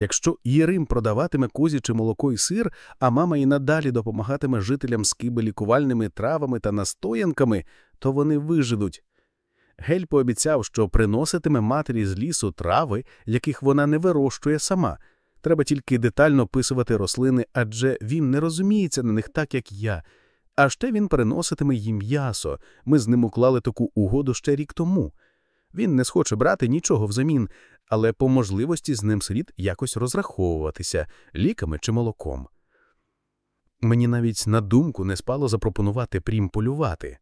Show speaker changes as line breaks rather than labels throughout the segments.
Якщо Єрим продаватиме козяче молоко і сир, а мама і надалі допомагатиме жителям скиби лікувальними травами та настоянками, то вони виживуть. Гель пообіцяв, що приноситиме матері з лісу трави, яких вона не вирощує сама. Треба тільки детально описувати рослини, адже він не розуміється на них так, як я. А ще він переноситиме їм м'ясо. Ми з ним уклали таку угоду ще рік тому. Він не схоче брати нічого взамін, але по можливості з ним слід якось розраховуватися ліками чи молоком. Мені навіть на думку не спало запропонувати прім полювати.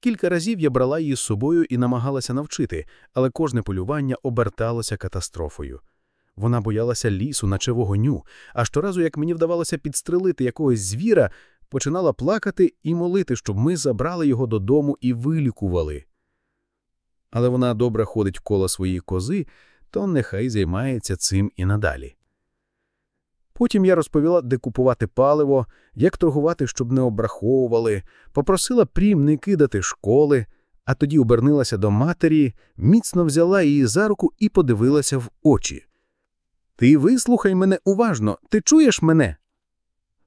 Кілька разів я брала її з собою і намагалася навчити, але кожне полювання оберталося катастрофою. Вона боялася лісу, наче вогоню, а щоразу, як мені вдавалося підстрелити якогось звіра, починала плакати і молити, щоб ми забрали його додому і вилікували. Але вона добре ходить коло своєї кози, то нехай займається цим і надалі. Потім я розповіла, де купувати паливо, як торгувати, щоб не обраховували, попросила прім не кидати школи, а тоді обернилася до матері, міцно взяла її за руку і подивилася в очі. Ти вислухай мене уважно, ти чуєш мене?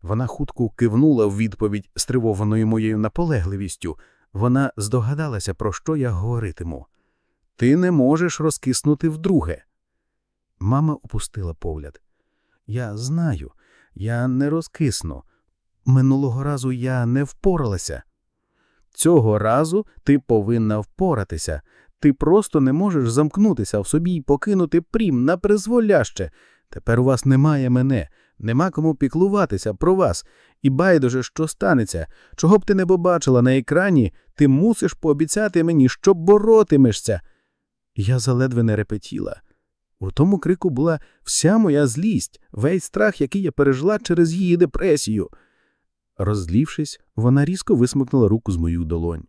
Вона хутко кивнула в відповідь стривованою моєю наполегливістю. Вона здогадалася, про що я говоритиму. Ти не можеш розкиснути вдруге. Мама опустила погляд. Я знаю, я не розкисну. Минулого разу я не впоралася. Цього разу ти повинна впоратися. Ти просто не можеш замкнутися в собі і покинути прім на призволяще. Тепер у вас немає мене, нема кому піклуватися про вас. І байдуже, що станеться. Чого б ти не побачила на екрані, ти мусиш пообіцяти мені, що боротимешся. Я заледве не репетіла. У тому крику була вся моя злість, весь страх, який я пережила через її депресію. Розлівшись, вона різко висмикнула руку з мою долонь.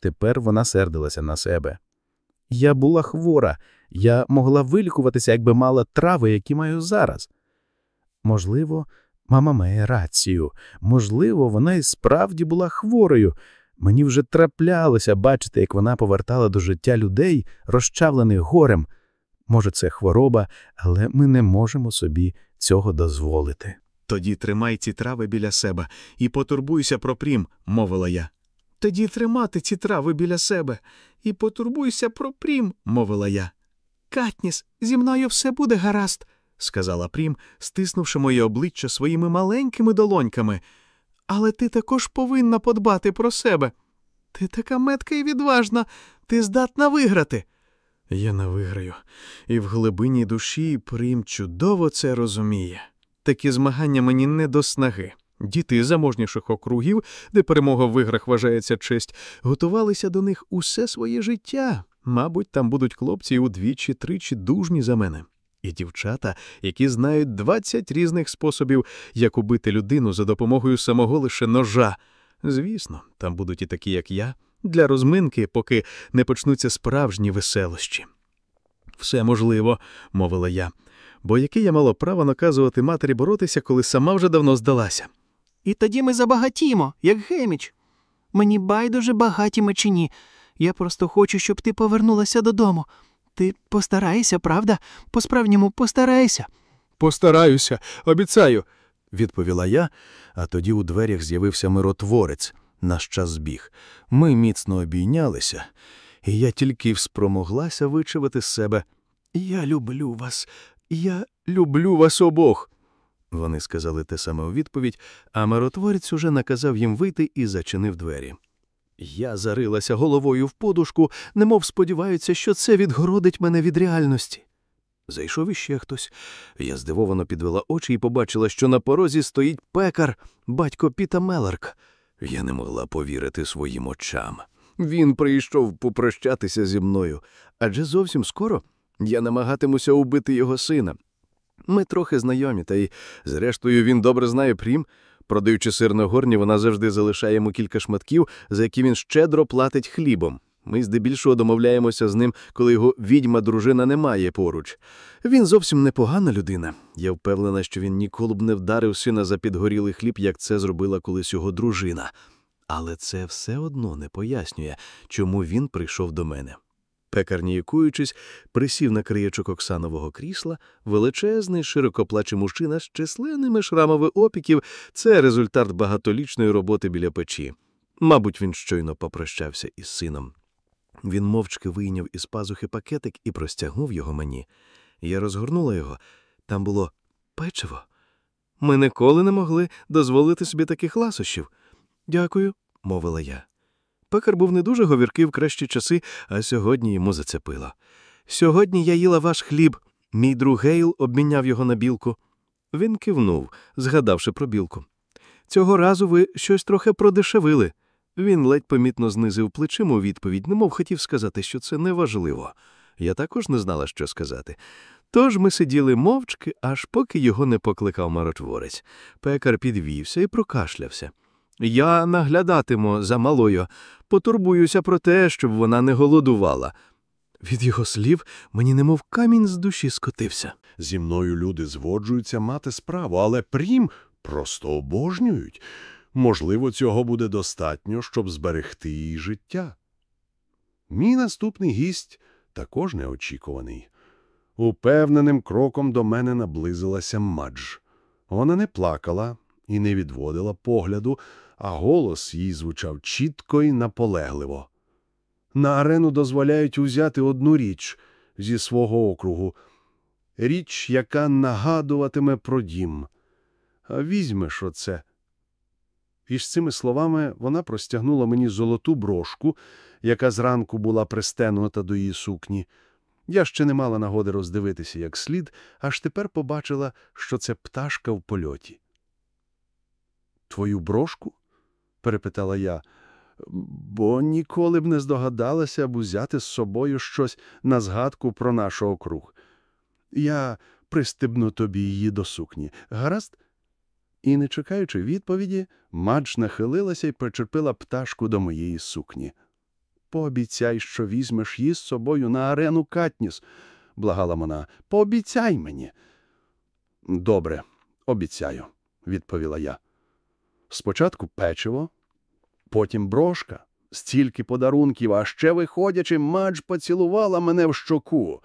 Тепер вона сердилася на себе. Я була хвора, я могла вилікуватися, якби мала трави, які маю зараз. Можливо, мама має рацію, можливо, вона і справді була хворою. Мені вже траплялося бачити, як вона повертала до життя людей, розчавлених горем. Може, це хвороба, але ми не можемо собі цього дозволити.
Тоді тримай ці трави біля себе і потурбуйся про прім, мовила я. Тоді тримати ці трави біля себе і потурбуйся про прім, мовила я. Катніс, зі мною все буде гаразд, сказала прім, стиснувши моє обличчя своїми маленькими долоньками. Але ти також повинна подбати про себе. Ти така метка і відважна, ти здатна виграти. Я не виграю, і в глибині душі прим чудово це розуміє. Такі змагання мені не до снаги. Діти заможніших округів, де перемога в іграх вважається честь, готувалися до них усе своє життя. Мабуть, там будуть хлопці удвічі тричі дужні за мене. І дівчата, які знають 20 різних способів, як убити людину за допомогою самого лише ножа. Звісно, там будуть і такі, як я, для розминки, поки не почнуться справжні веселощі. Все можливо, мовила я, бо яке я мало право наказувати матері боротися, коли сама вже давно здалася.
І тоді ми забагатімо, як геміч. Мені байдуже багаті ми чи ні. Я просто хочу, щоб ти повернулася додому. Ти постарайся, правда? По-справжньому постарайся.
Постараюся, обіцяю, відповіла я, а тоді у дверях з'явився миротворець. Наш час збіг. Ми міцно обійнялися, і я тільки спромоглася вичавити з себе Я люблю вас, я люблю вас обох. Вони сказали те саме у відповідь, а миротворець уже наказав їм вийти і зачинив двері. Я зарилася головою в подушку, немов сподіваюся, що це відгородить мене від реальності. Зайшов іще хтось. Я здивовано підвела очі і побачила, що на порозі стоїть пекар, батько Піта Меларк. Я не могла повірити своїм очам. Він прийшов попрощатися зі мною, адже зовсім скоро я намагатимуся убити його сина. Ми трохи знайомі, та й, зрештою, він добре знає прім. Продаючи сир на горні, вона завжди залишає йому кілька шматків, за які він щедро платить хлібом. Ми здебільшого домовляємося з ним, коли його відьма дружина немає поруч. Він зовсім непогана людина. Я впевнена, що він ніколи б не вдарив сина за підгорілий хліб, як це зробила колись його дружина. Але це все одно не пояснює, чому він прийшов до мене. Пекар, ніякуючись, присів на краєчок оксанового крісла, величезний, широкоплачий мужчина з численними шрамами опіків – це результат багатолічної роботи біля печі. Мабуть, він щойно попрощався із сином. Він мовчки вийняв із пазухи пакетик і простягнув його мені. Я розгорнула його. Там було печиво. Ми ніколи не могли дозволити собі таких ласощів. Дякую, мовила я. Пекар був не дуже говіркий в кращі часи, а сьогодні йому зацепило. Сьогодні я їла ваш хліб. Мій друг Гейл обміняв його на білку. Він кивнув, згадавши про білку. Цього разу ви щось трохи продешевили. Він ледь помітно знизив плечима у відповідь, немов хотів сказати, що це неважливо. Я також не знала, що сказати. Тож ми сиділи мовчки, аж поки його не покликав маротворець. Пекар підвівся і прокашлявся. Я наглядатиму за малою, потурбуюся про те, щоб вона не голодувала. Від його слів мені немов камінь з душі скотився.
Зі мною люди зводжуються мати справу, але прім просто обожнюють. Можливо, цього буде достатньо, щоб зберегти її життя. Мій наступний гість також неочікуваний. Упевненим кроком до мене наблизилася Мадж. Вона не плакала і не відводила погляду, а голос їй звучав чітко і наполегливо. На арену дозволяють узяти одну річ зі свого округу, річ, яка нагадуватиме про дім. Візьмеш оце. І з цими словами вона простягнула мені золоту брошку, яка зранку була пристенута до її сукні. Я ще не мала нагоди роздивитися як слід, аж тепер побачила, що це пташка в польоті. Твою брошку? перепитала я, бо ніколи б не здогадалася б узяти з собою щось на згадку про наш округ. Я пристебну тобі її до сукні. Гаразд? І, не чекаючи відповіді, Мадж нахилилася і причепила пташку до моєї сукні. Пообіцяй, що візьмеш її з собою на арену Катніс, благала вона. Пообіцяй мені. Добре, обіцяю, відповіла я. Спочатку печиво, потім брошка, стільки подарунків, а ще виходячи, Мадж поцілувала мене в щоку.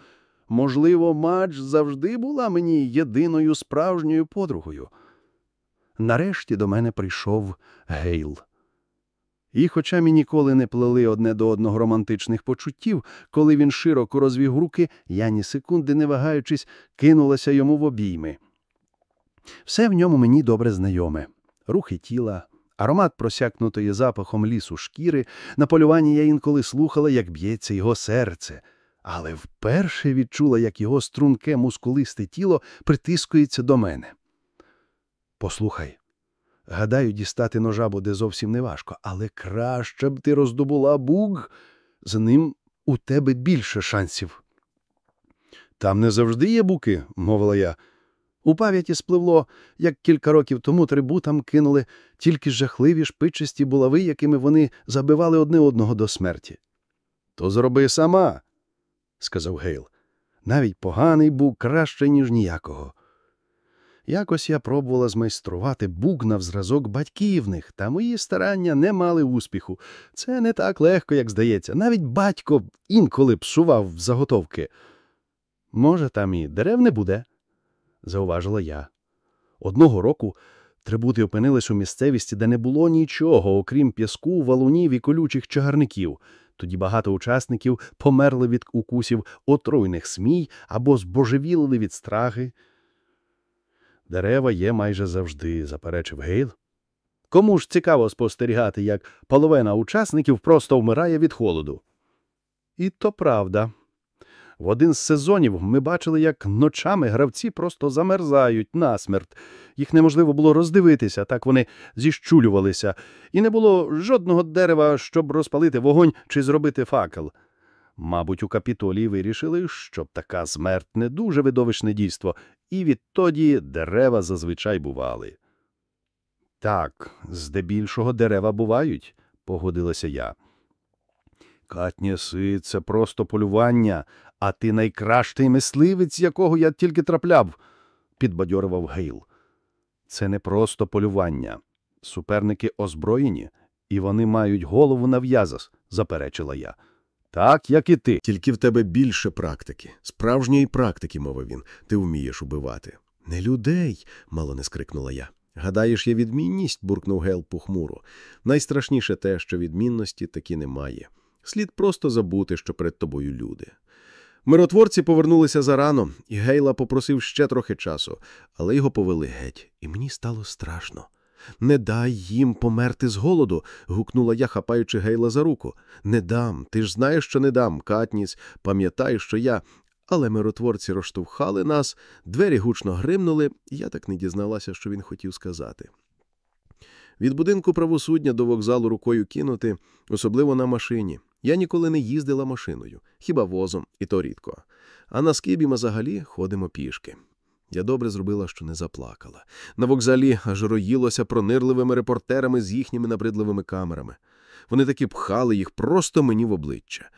Можливо, Мадж завжди була мені єдиною справжньою подругою. Нарешті до мене прийшов Гейл. І хоча ми ніколи не плели одне до одного романтичних почуттів, коли він широко розвів руки, я ні секунди не вагаючись, кинулася йому в обійми. Все в ньому мені добре знайоме. Рухи тіла, аромат просякнутої запахом лісу шкіри, на полюванні я інколи слухала, як б'ється його серце, але вперше відчула, як його струнке мускулисте тіло притискується до мене. Послухай, гадаю, дістати ножа буде зовсім неважко, але краще б ти роздобула буг, з ним у тебе більше шансів. Там не завжди є буки, мовила я. У пам'яті спливло, як кілька років тому трибутам кинули тільки жахливі шпичасті булави, якими вони забивали одне одного до смерті. То зроби сама, сказав Гейл. Навіть поганий бук краще, ніж ніякого. Якось я пробувала змайструвати бук на зразок батьківних, та мої старання не мали успіху. Це не так легко, як здається. Навіть батько інколи псував заготовки. Може, там і дерев не буде, зауважила я. Одного року трибути опинились у місцевісті, де не було нічого, окрім піску, валунів і колючих чагарників. Тоді багато учасників померли від укусів отруйних смій або збожевілили від страхи. Дерева є майже завжди, заперечив Гейл. Кому ж цікаво спостерігати, як половина учасників просто вмирає від холоду? І то правда. В один з сезонів ми бачили, як ночами гравці просто замерзають насмерть. Їх неможливо було роздивитися, так вони зіщулювалися, і не було жодного дерева, щоб розпалити вогонь чи зробити факел. Мабуть, у капітолії вирішили, що така смерть не дуже видовищне дійство, і відтоді дерева зазвичай бували. Так, здебільшого дерева бувають, погодилася я. Катняси, це просто полювання, а ти найкращий мисливець, якого я тільки трапляв, підбадьорував Гейл. Це не просто полювання. Суперники озброєні, і вони мають голову на в'язас, заперечила я. Так, як і ти.
Тільки в тебе більше практики. Справжньої практики, мовив він. Ти вмієш убивати. Не людей, мало не скрикнула я. Гадаєш, є відмінність, буркнув Гел похмуро. Найстрашніше те, що відмінності таки немає. Слід просто забути, що перед тобою люди. Миротворці повернулися зарано, і Гейла попросив ще трохи часу, але його повели геть, і мені стало страшно. Не дай їм померти з голоду. гукнула я, хапаючи Гейла за руку. Не дам, ти ж знаєш, що не дам, Катніс, пам'ятай, що я. Але миротворці розштовхали нас, двері гучно гримнули, і я так не дізналася, що він хотів сказати. Від будинку правосуддя до вокзалу рукою кинути, особливо на машині. Я ніколи не їздила машиною, хіба возом, і то рідко. А на скибі ми взагалі ходимо пішки. Я добре зробила, що не заплакала. На вокзалі аж роїлося пронирливими репортерами з їхніми набридливими камерами. Вони таки пхали їх просто мені в обличчя.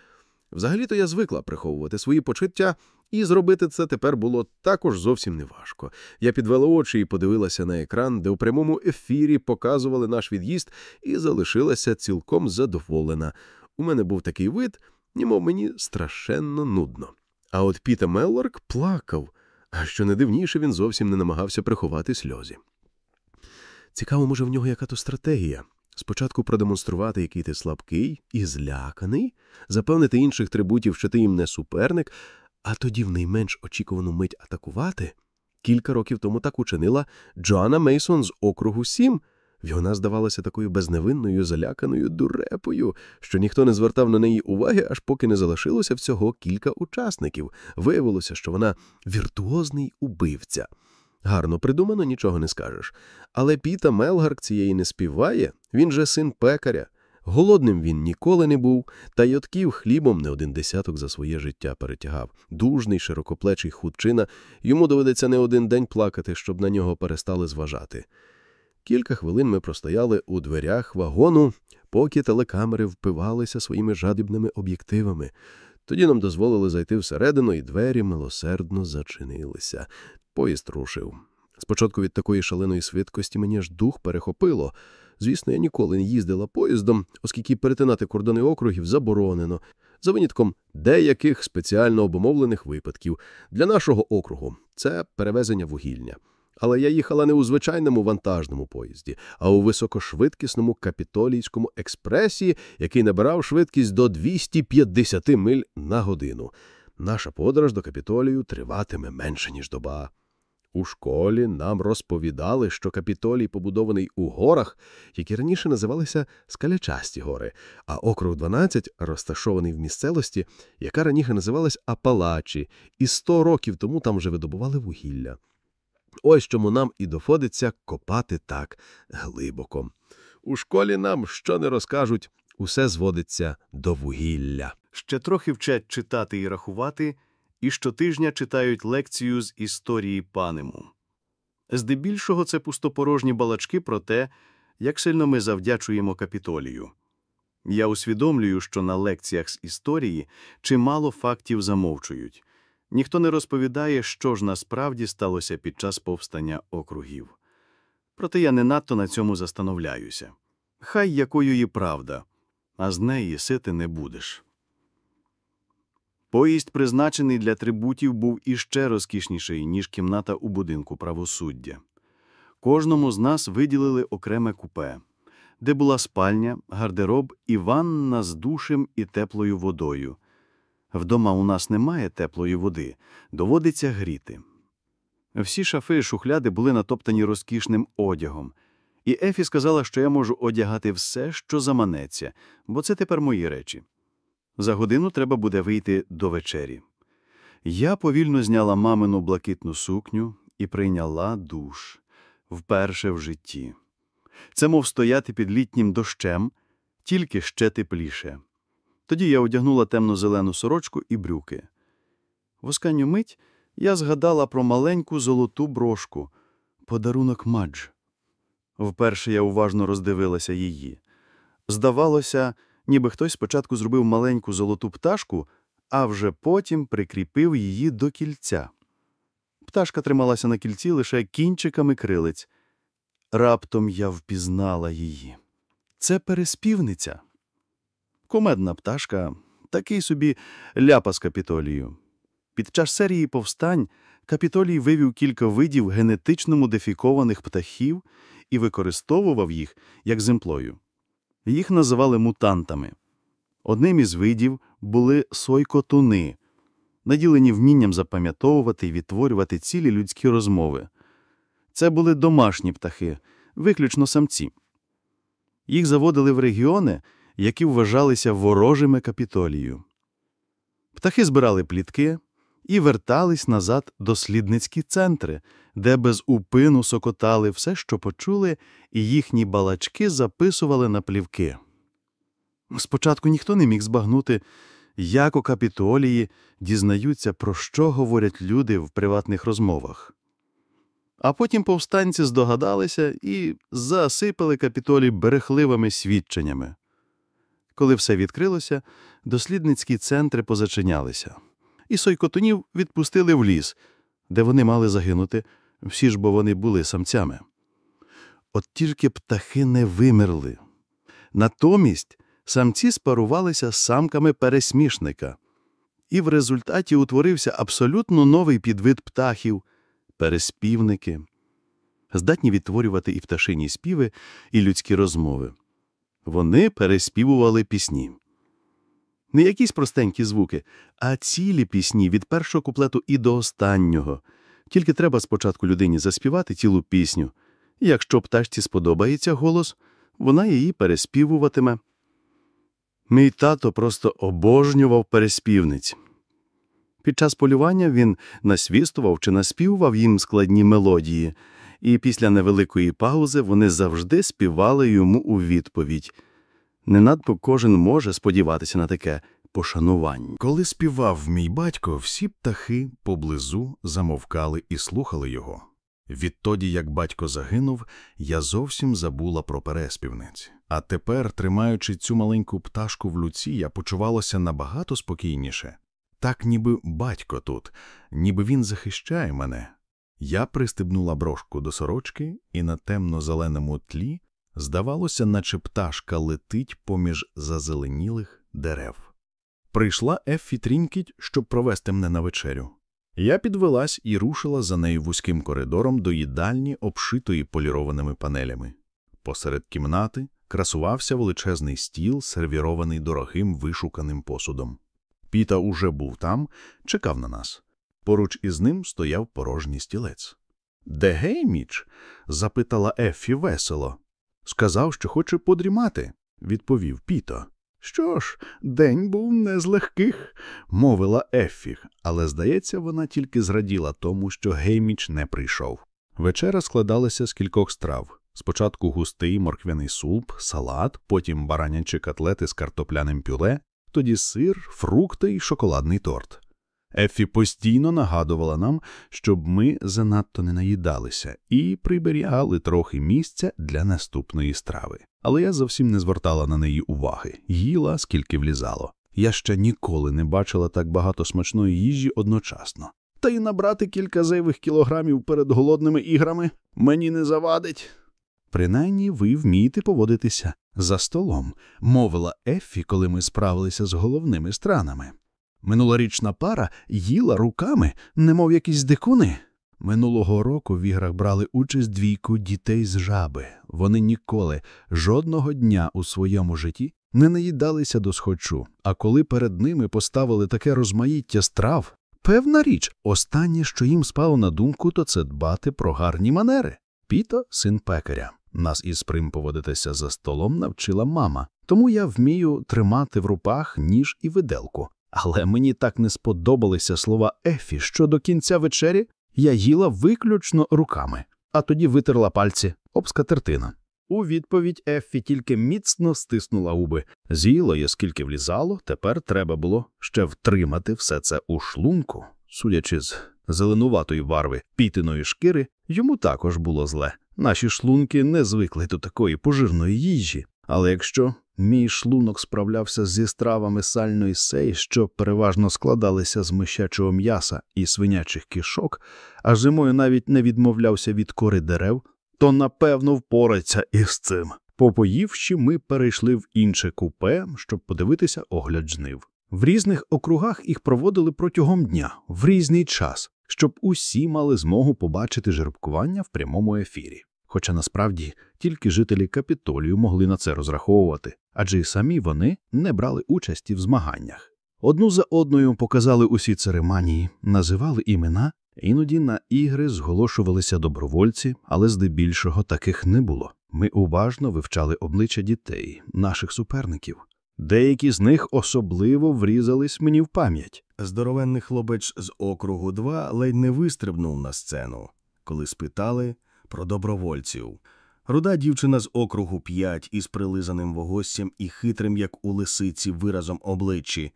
Взагалі-то я звикла приховувати свої почуття, і зробити це тепер було також зовсім неважко. Я підвела очі і подивилася на екран, де у прямому ефірі показували наш від'їзд, і залишилася цілком задоволена. У мене був такий вид, німов мені страшенно нудно. А от Піта Меллорк плакав, а що не дивніше, він зовсім не намагався приховати сльози. Цікаво, може, в нього яка-то стратегія. Спочатку продемонструвати, який ти слабкий і зляканий, запевнити інших трибутів, що ти їм не суперник, а тоді в найменш очікувану мить атакувати. Кілька років тому так учинила Джоанна Мейсон з округу Сім. Вона здавалася такою безневинною, заляканою дурепою, що ніхто не звертав на неї уваги, аж поки не залишилося всього кілька учасників. Виявилося, що вона віртуозний убивця. Гарно придумано, нічого не скажеш. Але Піта Мелгарк цієї не співає, він же син пекаря. Голодним він ніколи не був, та й хлібом не один десяток за своє життя перетягав. Дужний, широкоплечий худчина, йому доведеться не один день плакати, щоб на нього перестали зважати. Кілька хвилин ми простояли у дверях вагону, поки телекамери впивалися своїми жадібними об'єктивами. Тоді нам дозволили зайти всередину, і двері милосердно зачинилися. Поїзд рушив. Спочатку від такої шаленої швидкості мені аж дух перехопило. Звісно, я ніколи не їздила поїздом, оскільки перетинати кордони округів заборонено, за винятком деяких спеціально обумовлених випадків. Для нашого округу це перевезення вугілля. Але я їхала не у звичайному вантажному поїзді, а у високошвидкісному капітолійському експресі, який набирав швидкість до 250 миль на годину. Наша подорож до капітолію триватиме менше, ніж доба. У школі нам розповідали, що капітолій побудований у горах, які раніше називалися Скалячасті гори, а округ 12 розташований в місцевості, яка раніше називалась Апалачі, і 100 років тому там вже видобували вугілля. Ось чому нам і доводиться копати так глибоко. У школі нам що не розкажуть, усе зводиться до вугілля.
Ще трохи вчать читати і рахувати, і щотижня читають лекцію з історії панему. Здебільшого це пустопорожні балачки про те, як сильно ми завдячуємо капітолію. Я усвідомлюю, що на лекціях з історії чимало фактів замовчують. Ніхто не розповідає, що ж насправді сталося під час повстання округів. Проте я не надто на цьому застановляюся. Хай якою і правда, а з неї сити не будеш. Поїзд, призначений для трибутів, був іще розкішніший, ніж кімната у будинку правосуддя. Кожному з нас виділили окреме купе, де була спальня, гардероб і ванна з душем і теплою водою. Вдома у нас немає теплої води, доводиться гріти. Всі шафи і шухляди були натоптані розкішним одягом, і Ефі сказала, що я можу одягати все, що заманеться, бо це тепер мої речі. За годину треба буде вийти до вечері. Я повільно зняла мамину блакитну сукню і прийняла душ вперше в житті. Це мов стояти під літнім дощем, тільки ще тепліше. Тоді я одягнула темно-зелену сорочку і брюки. В останню мить я згадала про маленьку золоту брошку подарунок Мадж. Вперше я уважно роздивилася її. Здавалося, ніби хтось спочатку зробив маленьку золоту пташку, а вже потім прикріпив її до кільця. Пташка трималася на кільці лише кінчиками крилиць. Раптом я впізнала її. Це переспівниця. Комедна пташка, такий собі ляпас Капітолію. Під час серії повстань Капітолій вивів кілька видів генетично модифікованих птахів і використовував їх як землею. Їх називали мутантами. Одним із видів були сойкотуни, наділені вмінням запам'ятовувати і відтворювати цілі людські розмови. Це були домашні птахи, виключно самці. Їх заводили в регіони, які вважалися ворожими капітолію. Птахи збирали плітки і вертались назад дослідницькі центри, де без упину сокотали все, що почули, і їхні балачки записували на плівки. Спочатку ніхто не міг збагнути, як у капітолії дізнаються, про що говорять люди в приватних розмовах. А потім повстанці здогадалися і засипали капітолій берехливими свідченнями. Коли все відкрилося, дослідницькі центри позачинялися, і сойкотунів відпустили в ліс, де вони мали загинути, всі ж бо вони були самцями. От тільки птахи не вимерли. Натомість самці спарувалися з самками пересмішника, і в результаті утворився абсолютно новий підвид птахів переспівники, здатні відтворювати і пташині співи, і людські розмови. Вони переспівували пісні. Не якісь простенькі звуки, а цілі пісні від першого куплету і до останнього. Тільки треба спочатку людині заспівати цілу пісню. Якщо пташці сподобається голос, вона її переспівуватиме. Мій тато просто обожнював переспівниць. Під час полювання він насвістував чи наспівував їм складні мелодії, і після невеликої паузи вони завжди співали йому у відповідь. Не надто кожен може сподіватися на таке пошанування.
Коли співав мій батько, всі птахи поблизу замовкали і слухали його. Відтоді, як батько загинув, я зовсім забула про переспівниць. А тепер, тримаючи цю маленьку пташку в люці, я почувалася набагато спокійніше. Так, ніби батько тут, ніби він захищає мене. Я пристебнула брошку до сорочки, і на темно-зеленому тлі здавалося, наче пташка летить поміж зазеленілих дерев. Прийшла Еффі Трінкіть, щоб провести мене на вечерю. Я підвелась і рушила за нею вузьким коридором до їдальні, обшитої полірованими панелями. Посеред кімнати красувався величезний стіл, сервірований дорогим вишуканим посудом. Піта уже був там, чекав на нас. Поруч із ним стояв порожній стілець. Де Гейміч? запитала Еффі весело. Сказав, що хоче подрімати, відповів Піто. Що ж, день був не з легких, мовила Еффі, але, здається, вона тільки зраділа тому, що Гейміч не прийшов. Вечера складалася з кількох страв. Спочатку густий морквяний суп, салат, потім баранячі котлети з картопляним пюре, тоді сир, фрукти і шоколадний торт. Ефі постійно нагадувала нам, щоб ми занадто не наїдалися і приберігали трохи місця для наступної страви. Але я зовсім не звертала на неї уваги, їла, скільки влізало. Я ще ніколи не бачила так багато смачної їжі одночасно. Та й набрати кілька зайвих кілограмів перед голодними іграми мені не завадить. Принаймні ви вмієте поводитися за столом, мовила Еффі, коли ми справилися з головними странами. Минулорічна пара їла руками, немов якісь дикуни. Минулого року в іграх брали участь двійку дітей з жаби. Вони ніколи, жодного дня у своєму житті не наїдалися до схочу, а коли перед ними поставили таке розмаїття страв, певна річ, останнє, що їм спало на думку, то це дбати про гарні манери. Піто, син пекаря. Нас із прим поводитися за столом навчила мама, тому я вмію тримати в руках ніж і виделку. Але мені так не сподобалися слова Ефі, що до кінця вечері я їла виключно руками, а тоді витерла пальці об скатертина. У відповідь Ефі тільки міцно стиснула губи. З'їла я скільки влізало, тепер треба було ще втримати все це у шлунку. Судячи з зеленуватої варви пітиної шкіри, йому також було зле. Наші шлунки не звикли до такої пожирної їжі. Але якщо мій шлунок справлявся зі стравами сальної сей, що переважно складалися з мишачого м'яса і свинячих кишок, а зимою навіть не відмовлявся від кори дерев, то напевно впорається із цим. Попоївши, ми перейшли в інше купе, щоб подивитися огляд жнив. В різних округах їх проводили протягом дня, в різний час, щоб усі мали змогу побачити жеребкування в прямому ефірі. Хоча насправді тільки жителі Капітолію могли на це розраховувати, адже і самі вони не брали участі в змаганнях. Одну за одною показали усі церемонії, називали імена, іноді на ігри зголошувалися добровольці, але здебільшого таких не було. Ми уважно вивчали обличчя дітей, наших суперників. Деякі з них особливо врізались мені в пам'ять.
Здоровенний хлопець з округу 2 ледь не вистрибнув на сцену, коли спитали про добровольців. Руда дівчина з округу 5 із прилизаним вогоссям і хитрим, як у лисиці, виразом обличчі.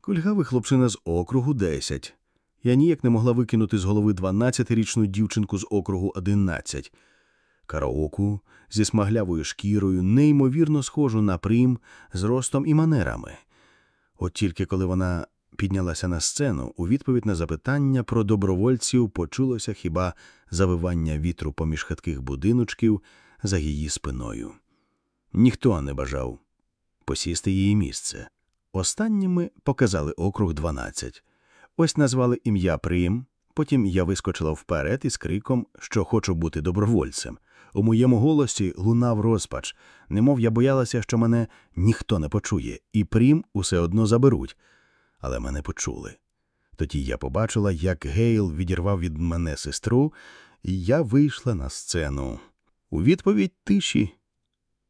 Кульгавий хлопчина з округу 10. Я ніяк не могла викинути з голови 12-річну дівчинку з округу 11. Караоку зі смаглявою шкірою, неймовірно схожу на прим, з ростом і манерами. От тільки коли вона піднялася на сцену, у відповідь на запитання про добровольців почулося хіба завивання вітру поміж хитких будиночків за її спиною. Ніхто не бажав посісти її місце. Останніми показали округ 12. Ось назвали ім'я Прим, потім я вискочила вперед із криком, що хочу бути добровольцем. У моєму голосі лунав розпач, немов я боялася, що мене ніхто не почує, і Прім усе одно заберуть. Але мене почули. Тоді я побачила, як Гейл відірвав від мене сестру, і я вийшла на сцену. У відповідь тиші.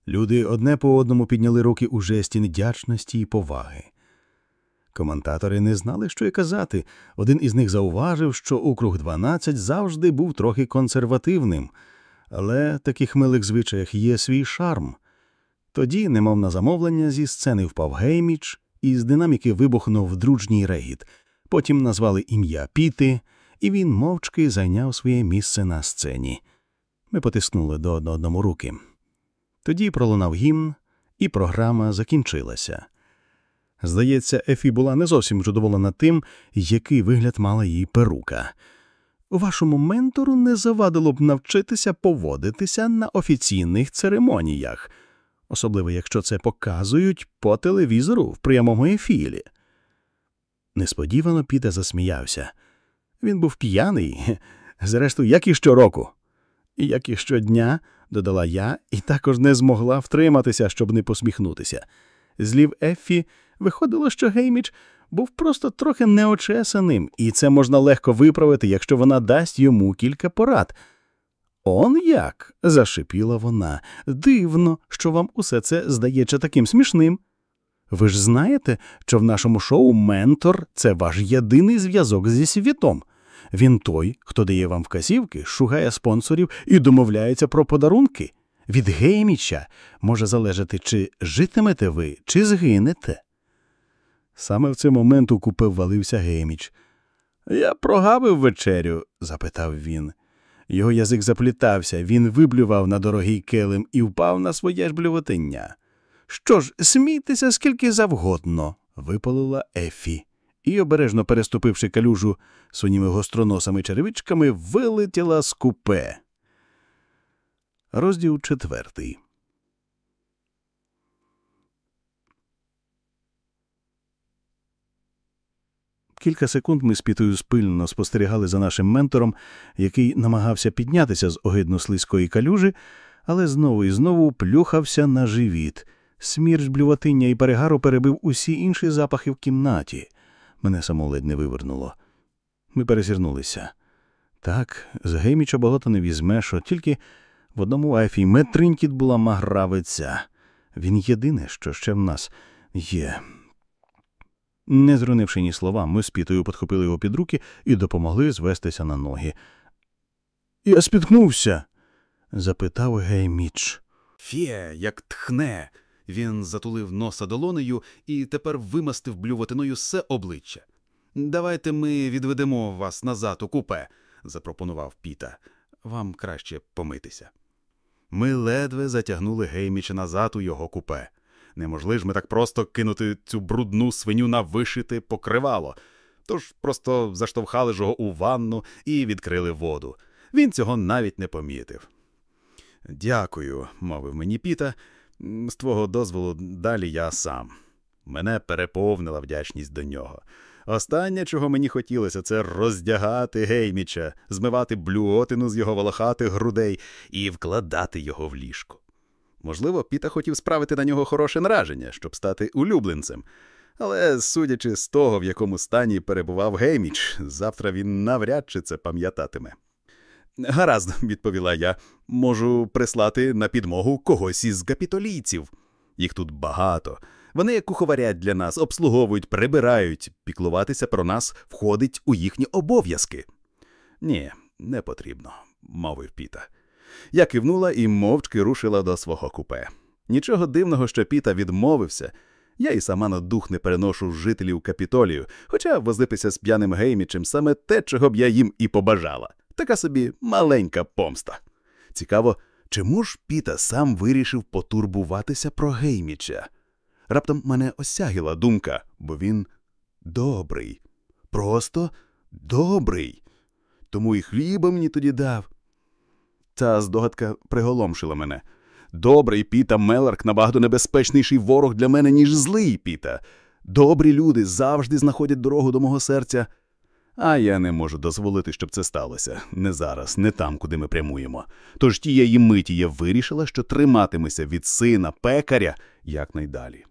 Люди одне по одному підняли руки у жесті недячності і поваги. Коментатори не знали, що й казати. Один із них зауважив, що округ 12 завжди був трохи консервативним, але в таких милих звичаях є свій шарм. Тоді, немов на замовлення, зі сцени впав Гейміч, і з динаміки вибухнув дружній регіт. Потім назвали ім'я Піти, і він мовчки зайняв своє місце на сцені. Ми потиснули до одного руки. Тоді пролунав гімн, і програма закінчилася. Здається, Ефі була не зовсім задоволена тим, який вигляд мала її перука. Вашому ментору не завадило б навчитися поводитися на офіційних церемоніях, особливо якщо це показують по телевізору в прямому ефірі. Несподівано Піта засміявся. Він був п'яний, зрештою, як і щороку. Як і щодня, додала я, і також не змогла втриматися, щоб не посміхнутися. З лів Еффі виходило, що Гейміч був просто трохи неочесаним, і це можна легко виправити, якщо вона дасть йому кілька порад. Он як? зашипіла вона. Дивно, що вам усе це здається таким смішним. Ви ж знаєте, що в нашому шоу ментор це ваш єдиний зв'язок зі світом. Він той, хто дає вам вказівки, шугає спонсорів і домовляється про подарунки. Від Гейміча може залежати, чи житимете ви, чи згинете. Саме в цей момент у купе ввалився Гейміч. Я прогавив вечерю? запитав він. Його язик заплітався, він виблював на дорогий килим і впав на своє ж блювотиння. Що ж, смійтеся скільки завгодно, випалила Ефі, і, обережно переступивши калюжу своїми гостроносими черевичками, вилетіла з купе. Розділ четвертий. Кілька секунд ми з Пітою спильно спостерігали за нашим ментором, який намагався піднятися з огидно слизької калюжі, але знову і знову плюхався на живіт. Смірч блюватиння і перегару перебив усі інші запахи в кімнаті. Мене само ледь не вивернуло. Ми перезирнулися. Так, з Гейміча болота не візьмеш, от тільки в одному айфі метринькіт була магравиця. Він єдине, що ще в нас є. Не зрунивши ні слова, ми з Пітою підхопили його під руки і допомогли звестися на ноги. Я спіткнувся? запитав Гейміч.
Фє, як тхне. Він затулив носа долонею і тепер вимастив блювотиною все обличчя. Давайте ми відведемо вас назад у купе, запропонував Піта. Вам краще помитися. Ми ледве затягнули Гейміча назад у його купе. Неможливо ж ми так просто кинути цю брудну свиню на вишите покривало. Тож просто заштовхали ж його у ванну і відкрили воду. Він цього навіть не помітив. Дякую, мовив мені Піта. З твого дозволу далі я сам. Мене переповнила вдячність до нього. Останнє, чого мені хотілося, це роздягати Гейміча, змивати блюотину з його волохатих грудей і вкладати його в ліжко. Можливо, Піта хотів справити на нього хороше нараження, щоб стати улюбленцем. Але, судячи з того, в якому стані перебував Гейміч, завтра він навряд чи це пам'ятатиме. Гаразд, відповіла я, можу прислати на підмогу когось із капітолійців. Їх тут багато. Вони куховарять для нас, обслуговують, прибирають, піклуватися про нас входить у їхні обов'язки. Ні, не потрібно, мовив Піта. Я кивнула і мовчки рушила до свого купе. Нічого дивного, що Піта відмовився. Я і сама на дух не переношу жителів капітолію, хоча возитися з п'яним геймічем саме те, чого б я їм і побажала. Така собі маленька помста. Цікаво, чому ж Піта сам вирішив потурбуватися про гейміча? Раптом мене осягіла думка, бо він добрий, просто добрий. Тому і хліба мені тоді дав. Ця здогадка приголомшила мене. Добрий Піта Меларк набагато небезпечніший ворог для мене, ніж злий Піта. Добрі люди завжди знаходять дорогу до мого серця. А я не можу дозволити, щоб це сталося. Не зараз, не там, куди ми прямуємо. Тож тієї миті я вирішила, що триматимуся від сина пекаря якнайдалі.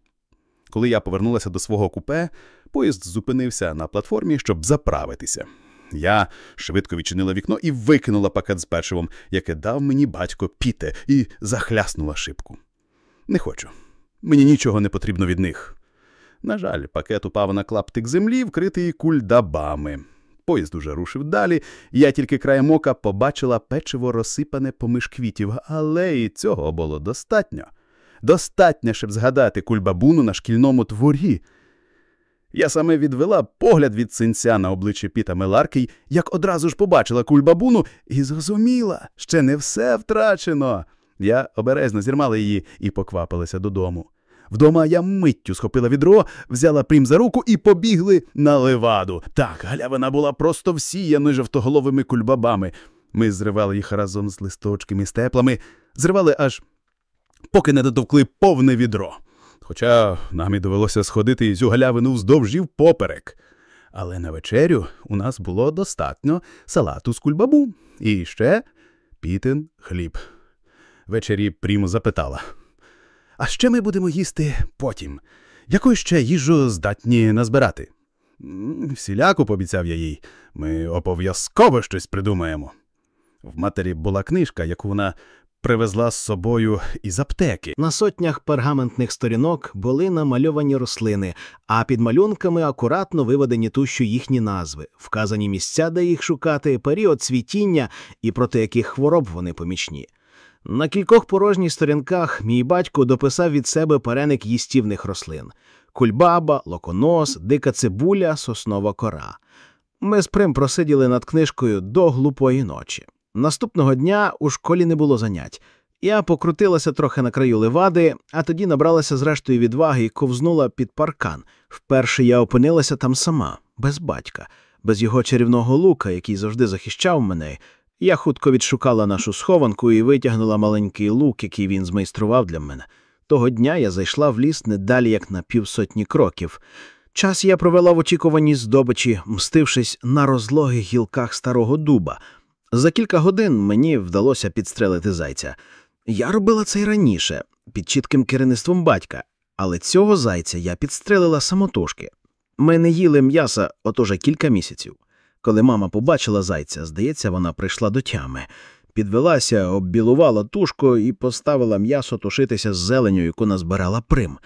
Коли я повернулася до свого купе, поїзд зупинився на платформі, щоб заправитися. Я швидко відчинила вікно і викинула пакет з печивом, яке дав мені батько Піте, і захляснула шибку. Не хочу. Мені нічого не потрібно від них. На жаль, пакет упав на клаптик землі, вкритий кульдабами. Поїзд уже рушив далі, я тільки краєм ока побачила печиво розсипане поміж квітів, але і цього було достатньо. Достатньо, щоб згадати кульбабуну на шкільному дворі. Я саме відвела погляд від синця на обличчі Піта Меларки, як одразу ж побачила кульбабуну і зрозуміла, ще не все втрачено. Я обережно зірмала її і поквапилася додому. Вдома я миттю схопила відро, взяла прім за руку і побігли на леваду. Так, галявина була просто всіяною жовтоголовими кульбабами. Ми зривали їх разом з листочками і степлами, зривали аж поки не дотовкли повне відро. Хоча нам і довелося сходити цю галявину вздовж і впоперек. Але на вечерю у нас було достатньо салату з кульбабу і ще пітин хліб. Ввечері Пріму запитала. А ще ми будемо їсти потім. Яку ще їжу здатні назбирати? «М, Всіляку, пообіцяв я їй, ми обов'язково щось придумаємо. В матері була книжка, яку вона привезла з собою із аптеки.
На сотнях пергаментних сторінок були намальовані рослини, а під малюнками акуратно виведені тущу їхні назви, вказані місця, де їх шукати, період цвітіння і проти яких хвороб вони помічні. На кількох порожніх сторінках мій батько дописав від себе переник їстівних рослин: кульбаба, локонос, дика цибуля, соснова кора. Ми з Прим просиділи над книжкою до глупої ночі. Наступного дня у школі не було занять. Я покрутилася трохи на краю левади, а тоді набралася зрештою відваги і ковзнула під паркан. Вперше я опинилася там сама, без батька, без його чарівного лука, який завжди захищав мене. Я хутко відшукала нашу схованку і витягнула маленький лук, який він змайстрував для мене. Того дня я зайшла в ліс не далі, як на півсотні кроків. Час я провела в очікуванні здобичі, мстившись на розлогих гілках старого дуба. За кілька годин мені вдалося підстрелити зайця. Я робила це й раніше, під чітким керівництвом батька, але цього зайця я підстрелила самотужки. Ми не їли м'яса отоже кілька місяців. Коли мама побачила зайця, здається, вона прийшла до тями. Підвелася, оббілувала тушку і поставила м'ясо тушитися з зеленю, яку назбирала прим.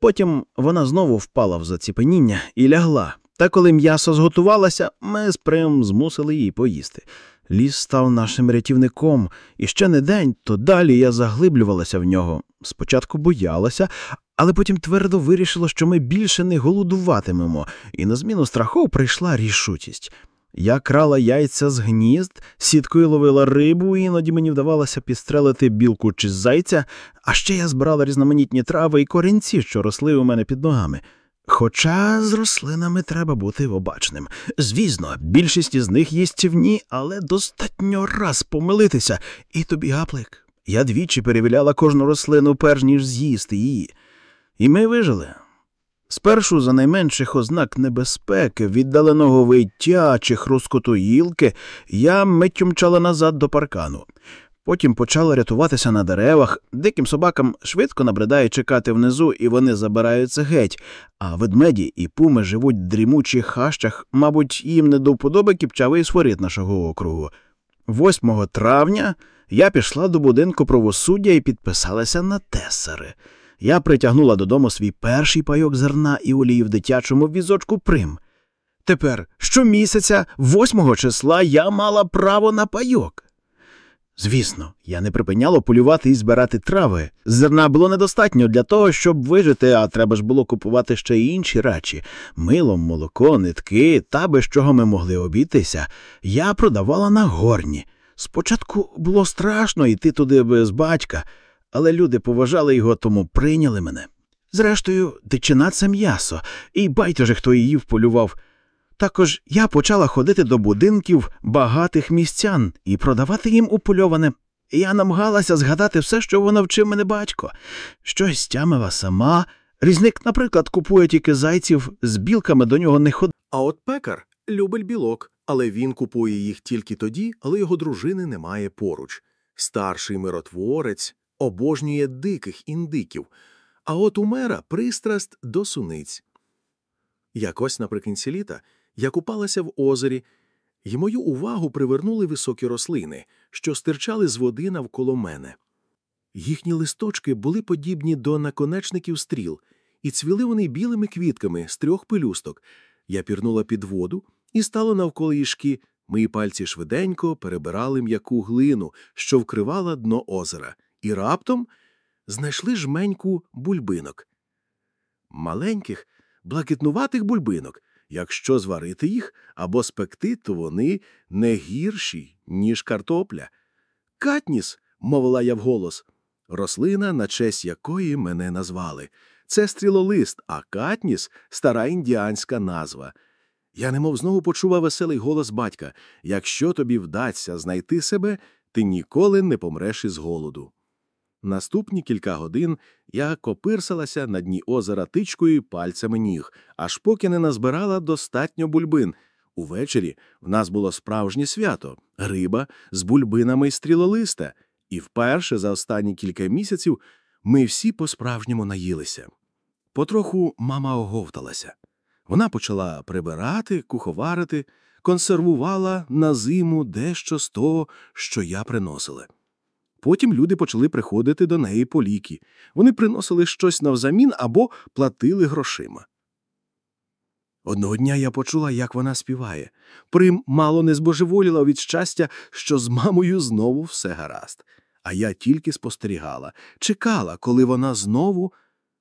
Потім вона знову впала в заціпеніння і лягла. Та коли м'ясо зготувалося, ми з прим змусили її поїсти. Ліс став нашим рятівником, і ще не день, то далі я заглиблювалася в нього. Спочатку боялася, але потім твердо вирішила, що ми більше не голодуватимемо, і на зміну страхов прийшла рішучість. Я крала яйця з гнізд, сіткою ловила рибу, іноді мені вдавалося підстрелити білку чи зайця, а ще я збирала різноманітні трави і корінці, що росли у мене під ногами. Хоча з рослинами треба бути обачним. Звісно, більшість із них їстівні, але достатньо раз помилитися, і тобі гаплик. Я двічі перевіряла кожну рослину, перш ніж з'їсти її. І ми вижили.
Спершу за найменших ознак небезпеки, віддаленого виття чи хрускоту гілки, я миттю мчала назад до паркану. Потім почала рятуватися на деревах, диким собакам швидко набридає чекати внизу, і вони забираються геть, а ведмеді і пуми живуть в дрімучих хащах, мабуть, їм не до вподоби кіпчавий сфорит нашого округу. 8 травня я пішла до будинку правосуддя і підписалася на тесари. Я притягнула додому свій перший пайок зерна і олії в дитячому візочку прим. Тепер щомісяця, 8 числа, я мала право на пайок. Звісно, я не припиняла полювати і збирати трави. Зерна було недостатньо для того, щоб вижити, а треба ж було купувати ще й інші речі мило, молоко, нитки та без чого ми могли обійтися. Я продавала на горні. Спочатку було страшно йти туди без батька, але люди поважали його, тому прийняли мене. Зрештою, дичина це м'ясо, і байдуже, хто її вполював. Також я почала ходити до будинків багатих містян і продавати їм упольоване. Я намагалася згадати все, що вона вчив мене батько. Щось тямила сама. Різник, наприклад, купує тільки зайців, з білками до нього не ходить.
А от пекар любить білок, але він купує їх тільки тоді, коли його дружини немає поруч. Старший миротворець обожнює диких індиків, а от у мера пристраст до суниць. Якось наприкінці літа я купалася в озері, і мою увагу привернули високі рослини, що стирчали з води навколо мене. Їхні листочки були подібні до наконечників стріл, і цвіли вони білими квітками з трьох пелюсток. Я пірнула під воду і стала навколо їжки. Мої пальці швиденько перебирали м'яку глину, що вкривала дно озера, і раптом знайшли жменьку бульбинок. Маленьких, блакитнуватих бульбинок. Якщо зварити їх або спекти, то вони не гірші, ніж картопля. Катніс, мовила я вголос, рослина, на честь якої мене назвали. Це стрілолист, а катніс стара індіанська назва. Я немов знову почував веселий голос батька якщо тобі вдасться знайти себе, ти ніколи не помреш із голоду. Наступні кілька годин я копирсалася на дні озера тичкою і пальцями ніг, аж поки не назбирала достатньо бульбин. Увечері в нас було справжнє свято риба з бульбинами й стрілолиста, і вперше за останні кілька місяців ми всі по-справжньому наїлися. Потроху мама оговталася. Вона почала прибирати, куховарити, консервувала на зиму дещо з того, що я приносила. Потім люди почали приходити до неї по ліки. Вони приносили щось навзамін або платили грошима. Одного дня я почула, як вона співає. Прим мало не збожеволіла від щастя, що з мамою знову все гаразд. А я тільки спостерігала, чекала, коли вона знову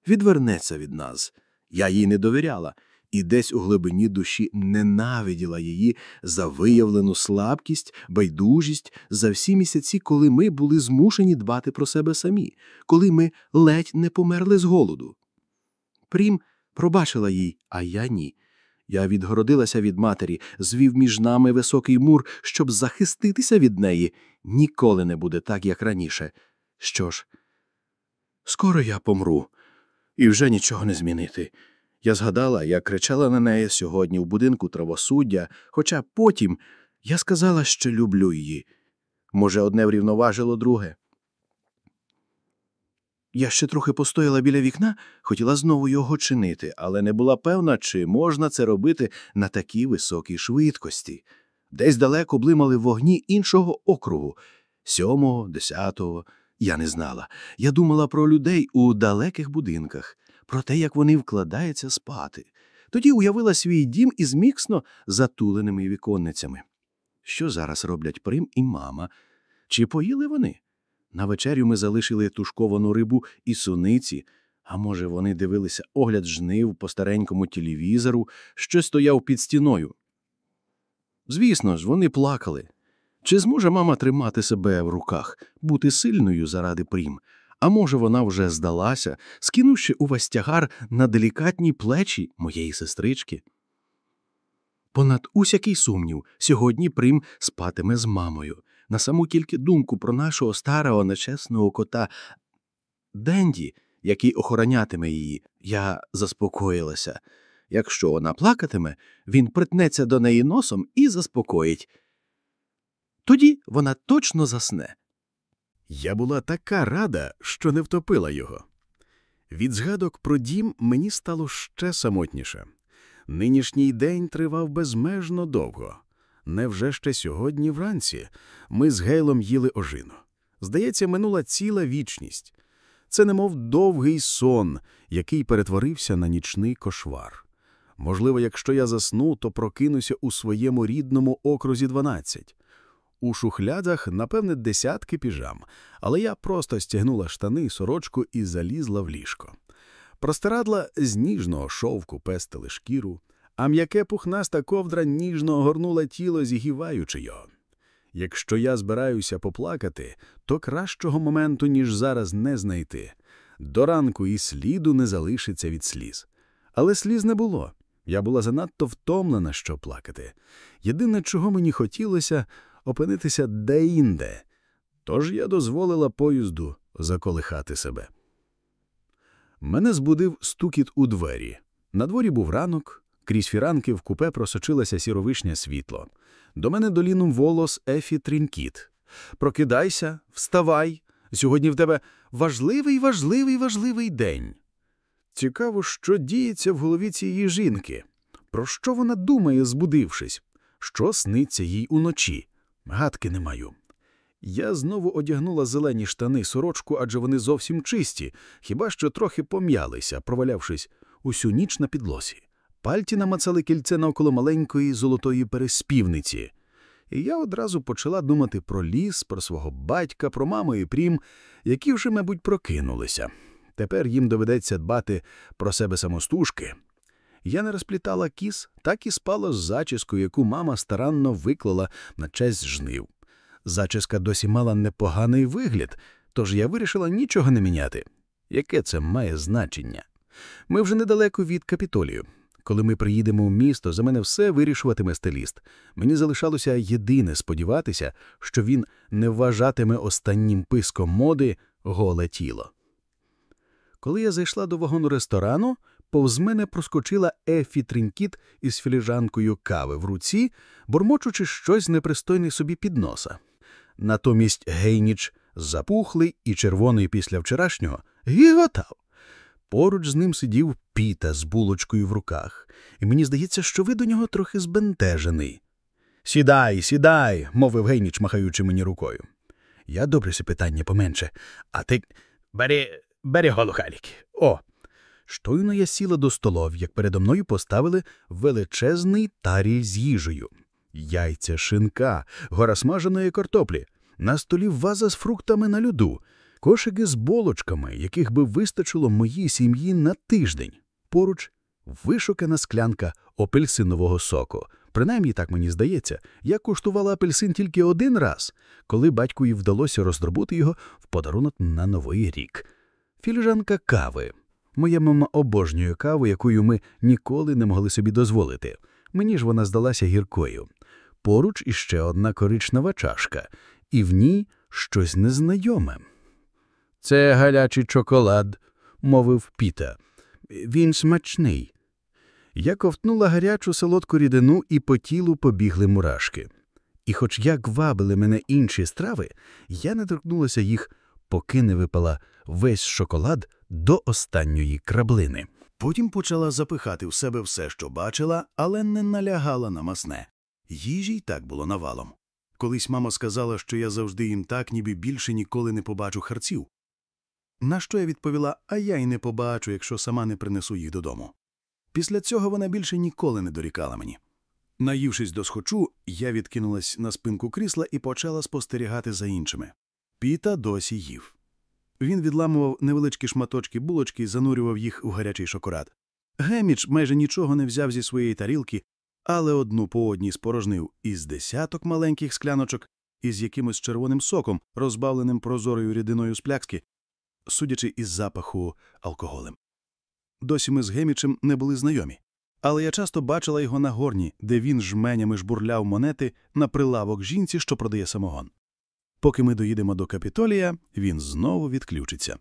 відвернеться від нас. Я їй не довіряла і десь у глибині душі ненавиділа її за виявлену слабкість, байдужість за всі місяці, коли ми були змушені дбати про себе самі, коли ми ледь не померли з голоду. Прім пробачила їй, а я ні. Я відгородилася від матері, звів між нами високий мур, щоб захиститися від неї. Ніколи не буде так, як раніше. Що ж, скоро я помру, і вже нічого не змінити. Я згадала, як кричала на неї сьогодні в будинку травосуддя, хоча потім я сказала, що люблю її. Може, одне врівноважило друге. Я ще трохи постояла біля вікна, хотіла знову його чинити, але не була певна, чи можна це робити на такій високій швидкості. Десь далеко блимали вогні іншого округу сьомого, десятого. Я не знала. Я думала про людей у далеких будинках, про те, як вони вкладаються спати. Тоді уявила свій дім із міксно затуленими віконницями. Що зараз роблять Прим і мама? Чи поїли вони? На вечерю ми залишили тушковану рибу і суниці, а може, вони дивилися огляд жнив по старенькому телевізору, що стояв під стіною. Звісно ж, вони плакали. Чи зможе мама тримати себе в руках, бути сильною заради прім? А може, вона вже здалася, скинувши увесь тягар на делікатні плечі моєї сестрички? Понад усякий сумнів, сьогодні прим спатиме з мамою. На саму тільки думку про нашого старого нечесного кота Денді
який охоронятиме її. Я заспокоїлася. Якщо вона плакатиме, він притнеться до неї носом і заспокоїть. Тоді вона точно засне.
Я була така рада, що не втопила його. Від згадок про дім мені стало ще самотніше. Нинішній день тривав безмежно довго. Невже ще сьогодні вранці ми з Гейлом їли ожину? Здається, минула ціла вічність. Це немов довгий сон, який перетворився на нічний кошвар. Можливо, якщо я засну, то прокинуся у своєму рідному окрузі 12. У шухлядах, напевне, десятки піжам, але я просто стягнула штани сорочку і залізла в ліжко. Простирадла з ніжного шовку пестили шкіру, а м'яке пухнаста ковдра ніжно огорнула тіло, зігіваючи його. Якщо я збираюся поплакати, то кращого моменту, ніж зараз, не знайти. До ранку і сліду не залишиться від сліз. Але сліз не було. Я була занадто втомлена, щоб плакати. Єдине, чого мені хотілося, опинитися де-інде. Тож я дозволила поїзду заколихати себе. Мене збудив стукіт у двері. На дворі був ранок, крізь фіранки в купе просочилося сіровишнє світло. До мене долінув голос Ефі Трінкіт. Прокидайся, вставай. Сьогодні в тебе важливий, важливий, важливий день. Цікаво, що діється в голові цієї жінки. Про що вона думає, збудившись? Що сниться їй уночі? Гадки не маю. Я знову одягнула зелені штани сорочку, адже вони зовсім чисті, хіба що трохи пом'ялися, провалявшись усю ніч на підлосі. Пальті намацали кільце навколо маленької золотої переспівниці. І я одразу почала думати про ліс, про свого батька, про маму і прім, які вже, мабуть, прокинулися. Тепер їм доведеться дбати про себе самостужки. Я не розплітала кіс, так і спала з зачіскою, яку мама старанно виклала на честь жнив. Зачіска досі мала непоганий вигляд, тож я вирішила нічого не міняти. Яке це має значення? Ми вже недалеко від капітолію. Коли ми приїдемо в місто, за мене все вирішуватиме стиліст. Мені залишалося єдине сподіватися, що він не вважатиме останнім писком моди голе тіло. Коли я зайшла до вагону ресторану, повз мене проскочила Ефі Трінкіт із філіжанкою кави в руці, бурмочучи щось непристойне собі під носа. Натомість Гейніч, запухлий і червоний після вчорашнього, гіготав. Поруч з ним сидів піта з булочкою в руках, і мені здається, що ви до нього трохи збентежений. Сідай, сідай, мовив Гейніч, махаючи мені рукою. Я добре питання поменше, а ти бери, бери голухаліки. О. Щойно я сіла до столов, як передо мною поставили величезний тарій з їжею. Яйця, шинка, гора смаженої картоплі, на столі ваза з фруктами на льоду, кошики з болочками, яких би вистачило моїй сім'ї на тиждень. Поруч вишукана склянка апельсинового соку. Принаймні, так мені здається, я куштувала апельсин тільки один раз, коли батькові вдалося роздробути його в подарунок на Новий рік. Філіжанка кави. Моя мама обожнює каву, якою ми ніколи не могли собі дозволити. Мені ж вона здалася гіркою. Поруч іще одна коричнева чашка, і в ній щось незнайоме. Це гарячий чоколад, мовив Піта. Він смачний. Я ковтнула гарячу солодку рідину, і по тілу побігли мурашки. І хоч як вабили мене інші страви, я не торкнулася їх, поки не випала весь шоколад до останньої краблини. Потім почала запихати в себе все, що бачила, але не налягала на масне. Їжі й так було навалом. Колись мама сказала, що я завжди їм так, ніби більше ніколи не побачу харців. На що я відповіла, а я й не побачу, якщо сама не принесу їх додому. Після цього вона більше ніколи не дорікала мені. Наївшись до схочу, я відкинулась на спинку крісла і почала спостерігати за іншими. Піта досі їв. Він відламував невеличкі шматочки булочки і занурював їх у гарячий шоколад. Геміч майже нічого не взяв зі своєї тарілки, але одну по одній спорожнив із десяток маленьких скляночок із якимось червоним соком, розбавленим прозорою рідиною з плякски, судячи із запаху алкоголем. Досі ми з Гемічем не були знайомі, але я часто бачила його на горні, де він жменями жбурляв монети на прилавок жінці, що продає самогон. Поки ми доїдемо до капітолія, він знову відключиться.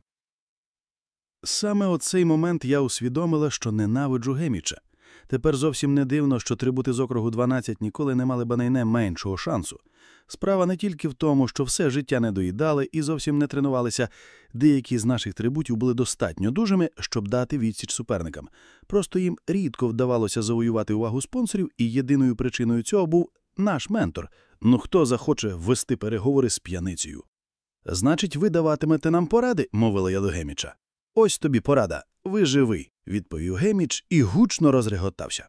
Саме у цей момент я усвідомила, що ненавиджу Геміча. Тепер зовсім не дивно, що трибути з округу 12 ніколи не мали банайне меншого шансу. Справа не тільки в тому, що все життя не доїдали і зовсім не тренувалися. Деякі з наших трибутів були достатньо дужими, щоб дати відсіч суперникам. Просто їм рідко вдавалося завоювати увагу спонсорів, і єдиною причиною цього був наш ментор. Ну хто захоче вести переговори з п'яницею? Значить, ви даватимете нам поради, мовила я до Геміча. Ось тобі порада. Ви живий, відповів Геміч і гучно розреготався.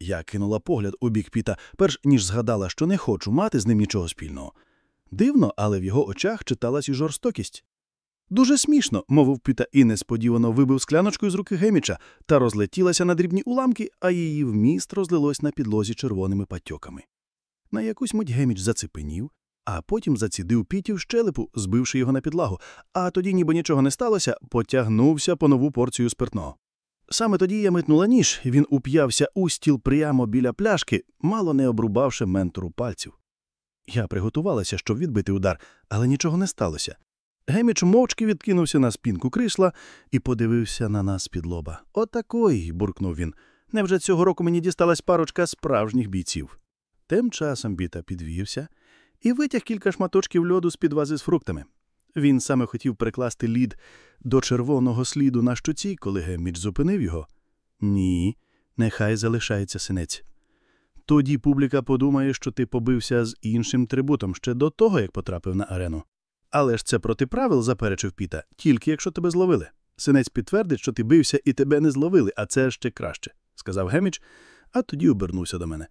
Я кинула погляд у бік Піта, перш ніж згадала, що не хочу мати з ним нічого спільного. Дивно, але в його очах читалась і жорстокість. Дуже смішно, мовив Піта і несподівано вибив скляночкою з руки Геміча та розлетілася на дрібні уламки, а її вміст розлилось на підлозі червоними патьоками. На якусь мить Геміч зацепенів, а потім зацідив Піті в щелепу, збивши його на підлагу, а тоді, ніби нічого не сталося, потягнувся по нову порцію спиртного. Саме тоді я метнула ніж, він уп'явся у стіл прямо біля пляшки, мало не обрубавши ментору пальців. Я приготувалася, щоб відбити удар, але нічого не сталося. Геміч мовчки відкинувся на спінку крісла і подивився на нас під лоба. Отакої, буркнув він. Невже цього року мені дісталась парочка справжніх бійців? Тим часом біта підвівся і витяг кілька шматочків льоду з під вази з фруктами. Він саме хотів прикласти лід до червоного сліду на щоці, коли Гемміч зупинив його. Ні, нехай залишається синець. Тоді публіка подумає, що ти побився з іншим трибутом ще до того, як потрапив на арену. Але ж це проти правил, заперечив Піта, тільки якщо тебе зловили. Синець підтвердить, що ти бився і тебе не зловили, а це ще краще, сказав Геміч, а тоді обернувся до мене.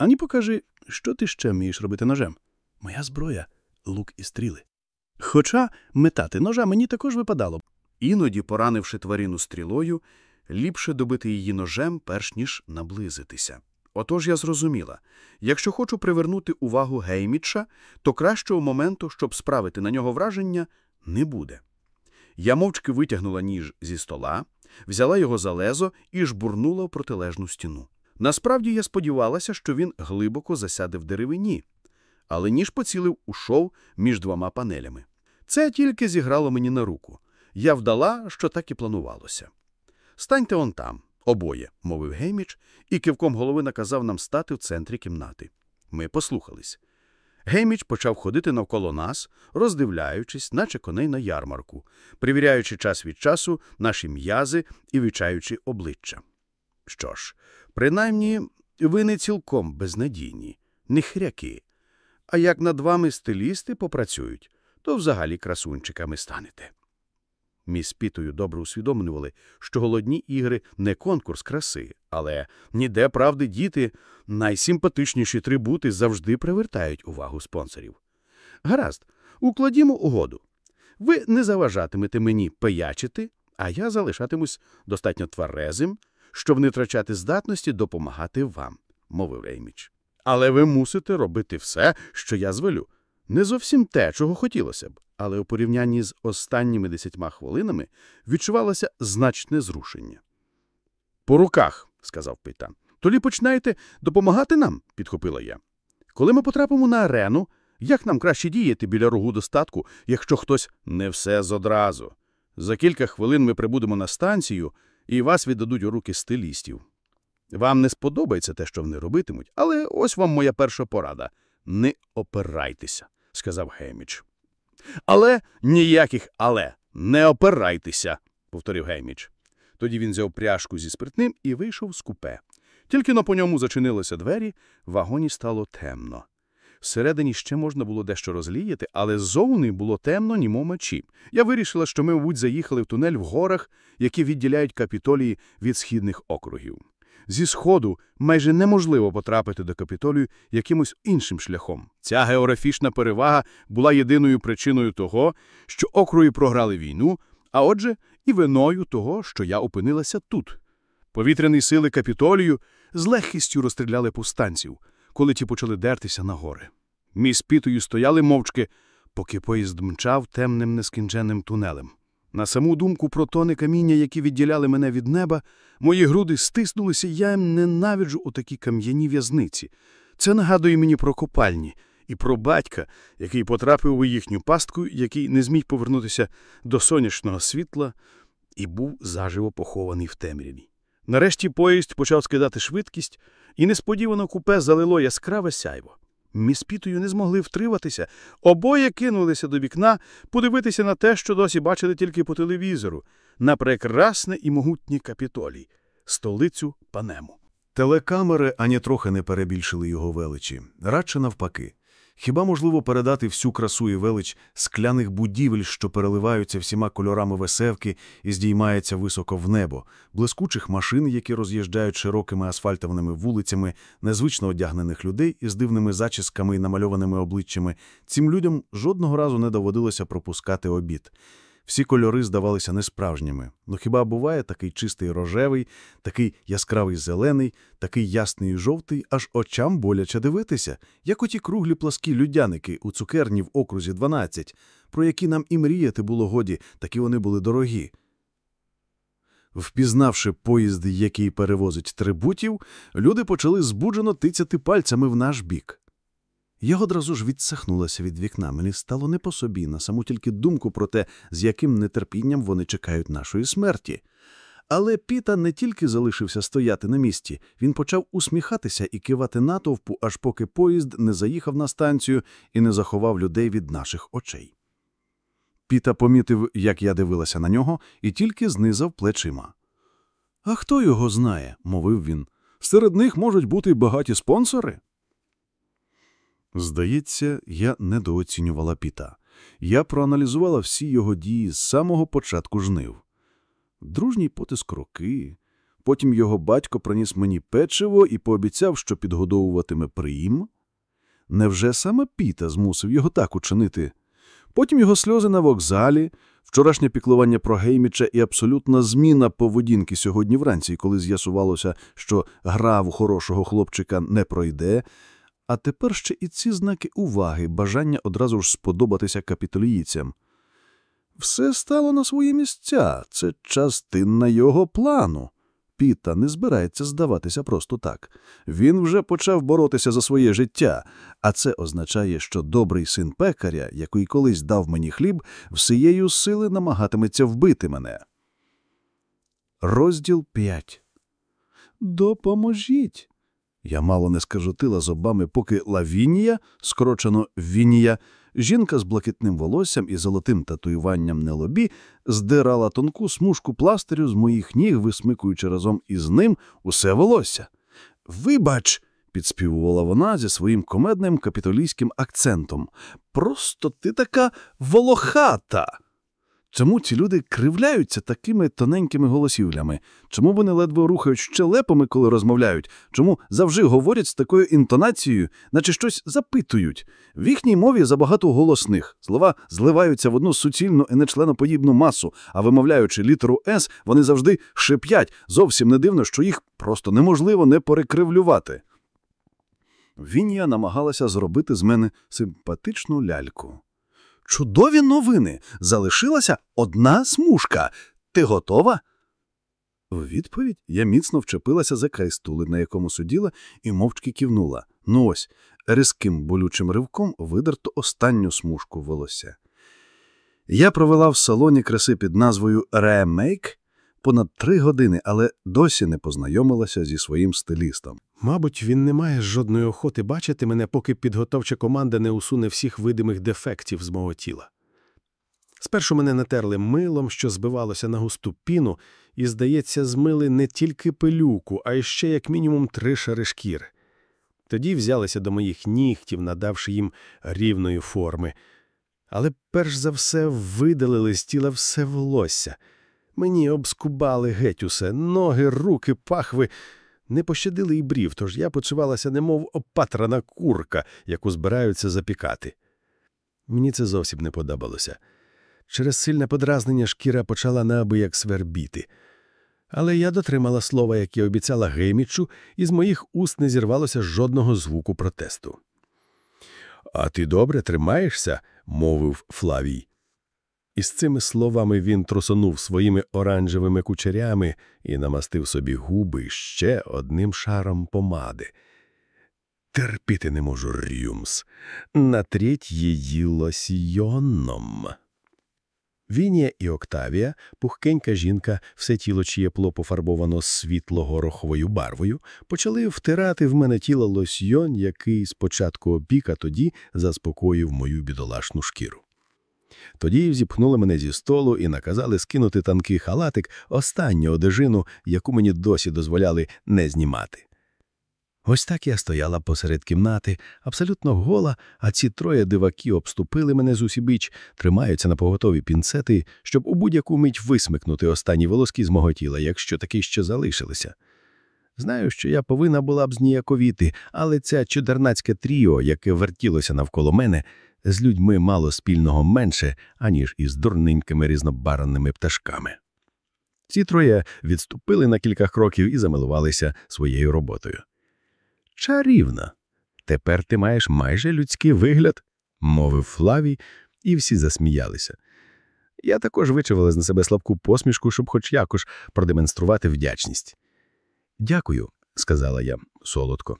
Ані покажи, що ти ще вмієш робити ножем. Моя зброя лук і стріли. Хоча метати ножа мені також випадало.
Іноді, поранивши тварину стрілою, ліпше добити її ножем, перш ніж наблизитися. Отож я зрозуміла, якщо хочу привернути увагу Геймітша, то кращого моменту, щоб справити на нього враження, не буде. Я мовчки витягнула ніж зі стола, взяла його за лезо і жбурнула в протилежну стіну. Насправді я сподівалася, що він глибоко засяде в деревині, але ніж поцілив у шов між двома панелями. Це тільки зіграло мені на руку. Я вдала, що так і планувалося. Станьте он там, обоє, мовив Гейміч, і кивком голови наказав нам стати в центрі кімнати. Ми послухались. Гейміч почав ходити навколо нас, роздивляючись, наче коней на ярмарку, перевіряючи час від часу наші м'язи і вичаючи обличчя. Що ж, принаймні, ви не цілком безнадійні, не хряки. А як над вами стилісти попрацюють, то взагалі красунчиками станете. Міс Пітою добре усвідомлювали, що голодні ігри не конкурс краси, але ніде правди діти, найсимпатичніші трибути завжди привертають увагу спонсорів. Гаразд, укладімо угоду. Ви не заважатимете мені пиячити, а я залишатимусь достатньо тверезим, щоб не втрачати здатності допомагати вам, мовив Рейміч. Але ви мусите робити все, що я звелю. Не зовсім те, чого хотілося б, але у порівнянні з останніми десятьма хвилинами відчувалося значне зрушення. По руках, сказав Пита. Тоді починаєте допомагати нам, підхопила я. Коли ми потрапимо на арену, як нам краще діяти біля рогу достатку, якщо хтось не все зодразу? За кілька хвилин ми прибудемо на станцію, і вас віддадуть у руки стилістів. Вам не сподобається те, що вони робитимуть, але ось вам моя перша порада. Не опирайтеся, сказав Гейміч. Але ніяких але, не опирайтеся, повторив Гейміч. Тоді він взяв пряжку зі спиртним і вийшов з купе. Тільки но по ньому зачинилися двері, в вагоні стало темно. Всередині ще можна було дещо розліяти, але ззовні було темно, німо мечі. Я вирішила, що ми, мабуть, заїхали в тунель в горах, які відділяють капітолії від східних округів. Зі сходу майже неможливо потрапити до капітолію якимось іншим шляхом. Ця географічна перевага була єдиною причиною того, що округи програли війну, а отже, і виною того, що я опинилася тут. Повітряні сили капітолію з легкістю розстріляли повстанців, коли ті почали дертися на гори. Ми з Пітою стояли мовчки, поки поїзд мчав темним нескінченним тунелем. На саму думку про тони каміння, які відділяли мене від неба, мої груди стиснулися, я їм ненавиджу у такі кам'яні в'язниці. Це нагадує мені про копальні і про батька, який потрапив у їхню пастку, який не зміг повернутися до сонячного світла,
і був заживо похований в темряві. Нарешті поїзд почав скидати швидкість, і несподівано купе залило яскраве сяйво. Ми з Пітою не змогли втриматися, обоє кинулися до вікна подивитися на те, що досі бачили тільки по телевізору, на прекрасне і могутнє капітолій, столицю Панему.
Телекамери ані трохи не перебільшили його величі, радше навпаки. Хіба можливо передати всю красу і велич скляних будівель, що переливаються всіма кольорами весевки і здіймаються високо в небо, блискучих машин, які роз'їжджають широкими асфальтованими вулицями, незвично одягнених людей із дивними зачісками і намальованими обличчями, цим людям жодного разу не доводилося пропускати обід. Всі кольори здавалися несправжніми. Ну хіба буває такий чистий рожевий, такий яскравий зелений, такий ясний жовтий, аж очам боляче дивитися, як оті круглі пласкі людяники у цукерні в окрузі 12, про які нам і мріяти було годі, такі вони були дорогі. Впізнавши поїзд, який перевозить трибутів, люди почали збуджено тицяти пальцями в наш бік. Я одразу ж відсахнулася від вікна. Мені стало не по собі, на саму тільки думку про те, з яким нетерпінням вони чекають нашої смерті. Але Піта не тільки залишився стояти на місці, він почав усміхатися і кивати натовпу, аж поки поїзд не заїхав на станцію і не заховав людей від наших очей. Піта помітив, як я дивилася на нього, і тільки знизав плечима. А хто його знає, мовив він. Серед них можуть бути багаті спонсори. Здається, я недооцінювала Піта. Я проаналізувала всі його дії з самого початку жнив. Дружній потиск руки. Потім його батько приніс мені печиво і пообіцяв, що підгодовуватиме прийм. Невже саме Піта змусив його так учинити? Потім його сльози на вокзалі, вчорашнє піклування про Гейміча і абсолютна зміна поведінки сьогодні вранці, коли з'ясувалося, що гра в хорошого хлопчика не пройде. А тепер ще і ці знаки уваги, бажання одразу ж сподобатися капітолійцям. Все стало на свої місця, це частина його плану. Піта не збирається здаватися просто так. Він вже почав боротися за своє життя, а це означає, що добрий син пекаря, який колись дав мені хліб, всією сили намагатиметься вбити мене. Розділ 5 Допоможіть. Я мало не скажутила зубами, поки Лавінія, скорочено Вінія, жінка з блакитним волоссям і золотим татуюванням на лобі, здирала тонку смужку пластирю з моїх ніг, висмикуючи разом із ним усе волосся. Вибач, підспівувала вона зі своїм комедним капітолійським акцентом. Просто ти така волохата. Чому ці люди кривляються такими тоненькими голосівлями? Чому вони ледве рухають щелепами, коли розмовляють? Чому завжди говорять з такою інтонацією, наче щось запитують? В їхній мові забагато голосних. Слова зливаються в одну суцільну і нечленоподібну масу, а вимовляючи літеру «С», вони завжди шип'ять. Зовсім не дивно, що їх просто неможливо не перекривлювати. Вінія намагалася зробити з мене симпатичну ляльку. Чудові новини! Залишилася одна смужка. Ти готова? У відповідь я міцно вчепилася за край стули, на якому сиділа, і мовчки кивнула. Ну ось, різким болючим ривком видерто останню смужку волосся. Я провела в салоні краси під назвою «Ремейк» понад три години, але досі не познайомилася зі своїм стилістом.
Мабуть, він не має жодної охоти бачити мене, поки підготовча команда не усуне всіх видимих дефектів з мого тіла. Спершу мене натерли милом, що збивалося на густу піну, і, здається, змили не тільки пилюку, а й ще як мінімум три шари шкіри. Тоді взялися до моїх нігтів, надавши їм рівної форми. Але перш за все видалили з тіла все волосся. Мені обскубали геть усе, ноги, руки, пахви. Не пощадили і брів, тож я почувалася немов опатрана курка, яку збираються запікати. Мені це зовсім не подобалося. Через сильне подразнення шкіра почала неабияк свербіти. Але я дотримала слова, яке обіцяла Геймічу, і з моїх уст не зірвалося жодного звуку протесту. А ти добре тримаєшся? мовив Флавій. І з цими словами він трусонув своїми оранжевими кучерями і намастив собі губи ще одним шаром помади. Терпіти не можу, Рюмс. Натріть її лосьйоном. Вінія і Октавія, пухкенька жінка, все тіло чиє пло пофарбовано світло-гороховою барвою, почали втирати в мене тіло лосьйон, який спочатку опік, а тоді заспокоїв мою бідолашну шкіру. Тоді зіпхнули мене зі столу і наказали скинути танкий халатик, останню одежину, яку мені досі дозволяли не знімати. Ось так я стояла посеред кімнати, абсолютно гола, а ці троє диваки обступили мене з усібіч, тримаються на поготові пінцети, щоб у будь-яку мить висмикнути останні волоски з мого тіла, якщо таки ще залишилися. Знаю, що я повинна була б зніяковіти, але ця чудернацьке тріо, яке вертілося навколо мене, з людьми мало спільного менше, аніж із дурненькими різнобарвними пташками. Ці троє відступили на кілька кроків і замилувалися своєю роботою. Чарівно. Тепер ти маєш майже людський вигляд, мовив Флавій, і всі засміялися. Я також вичавила на себе слабку посмішку, щоб хоч якось продемонструвати вдячність. Дякую, сказала я солодко.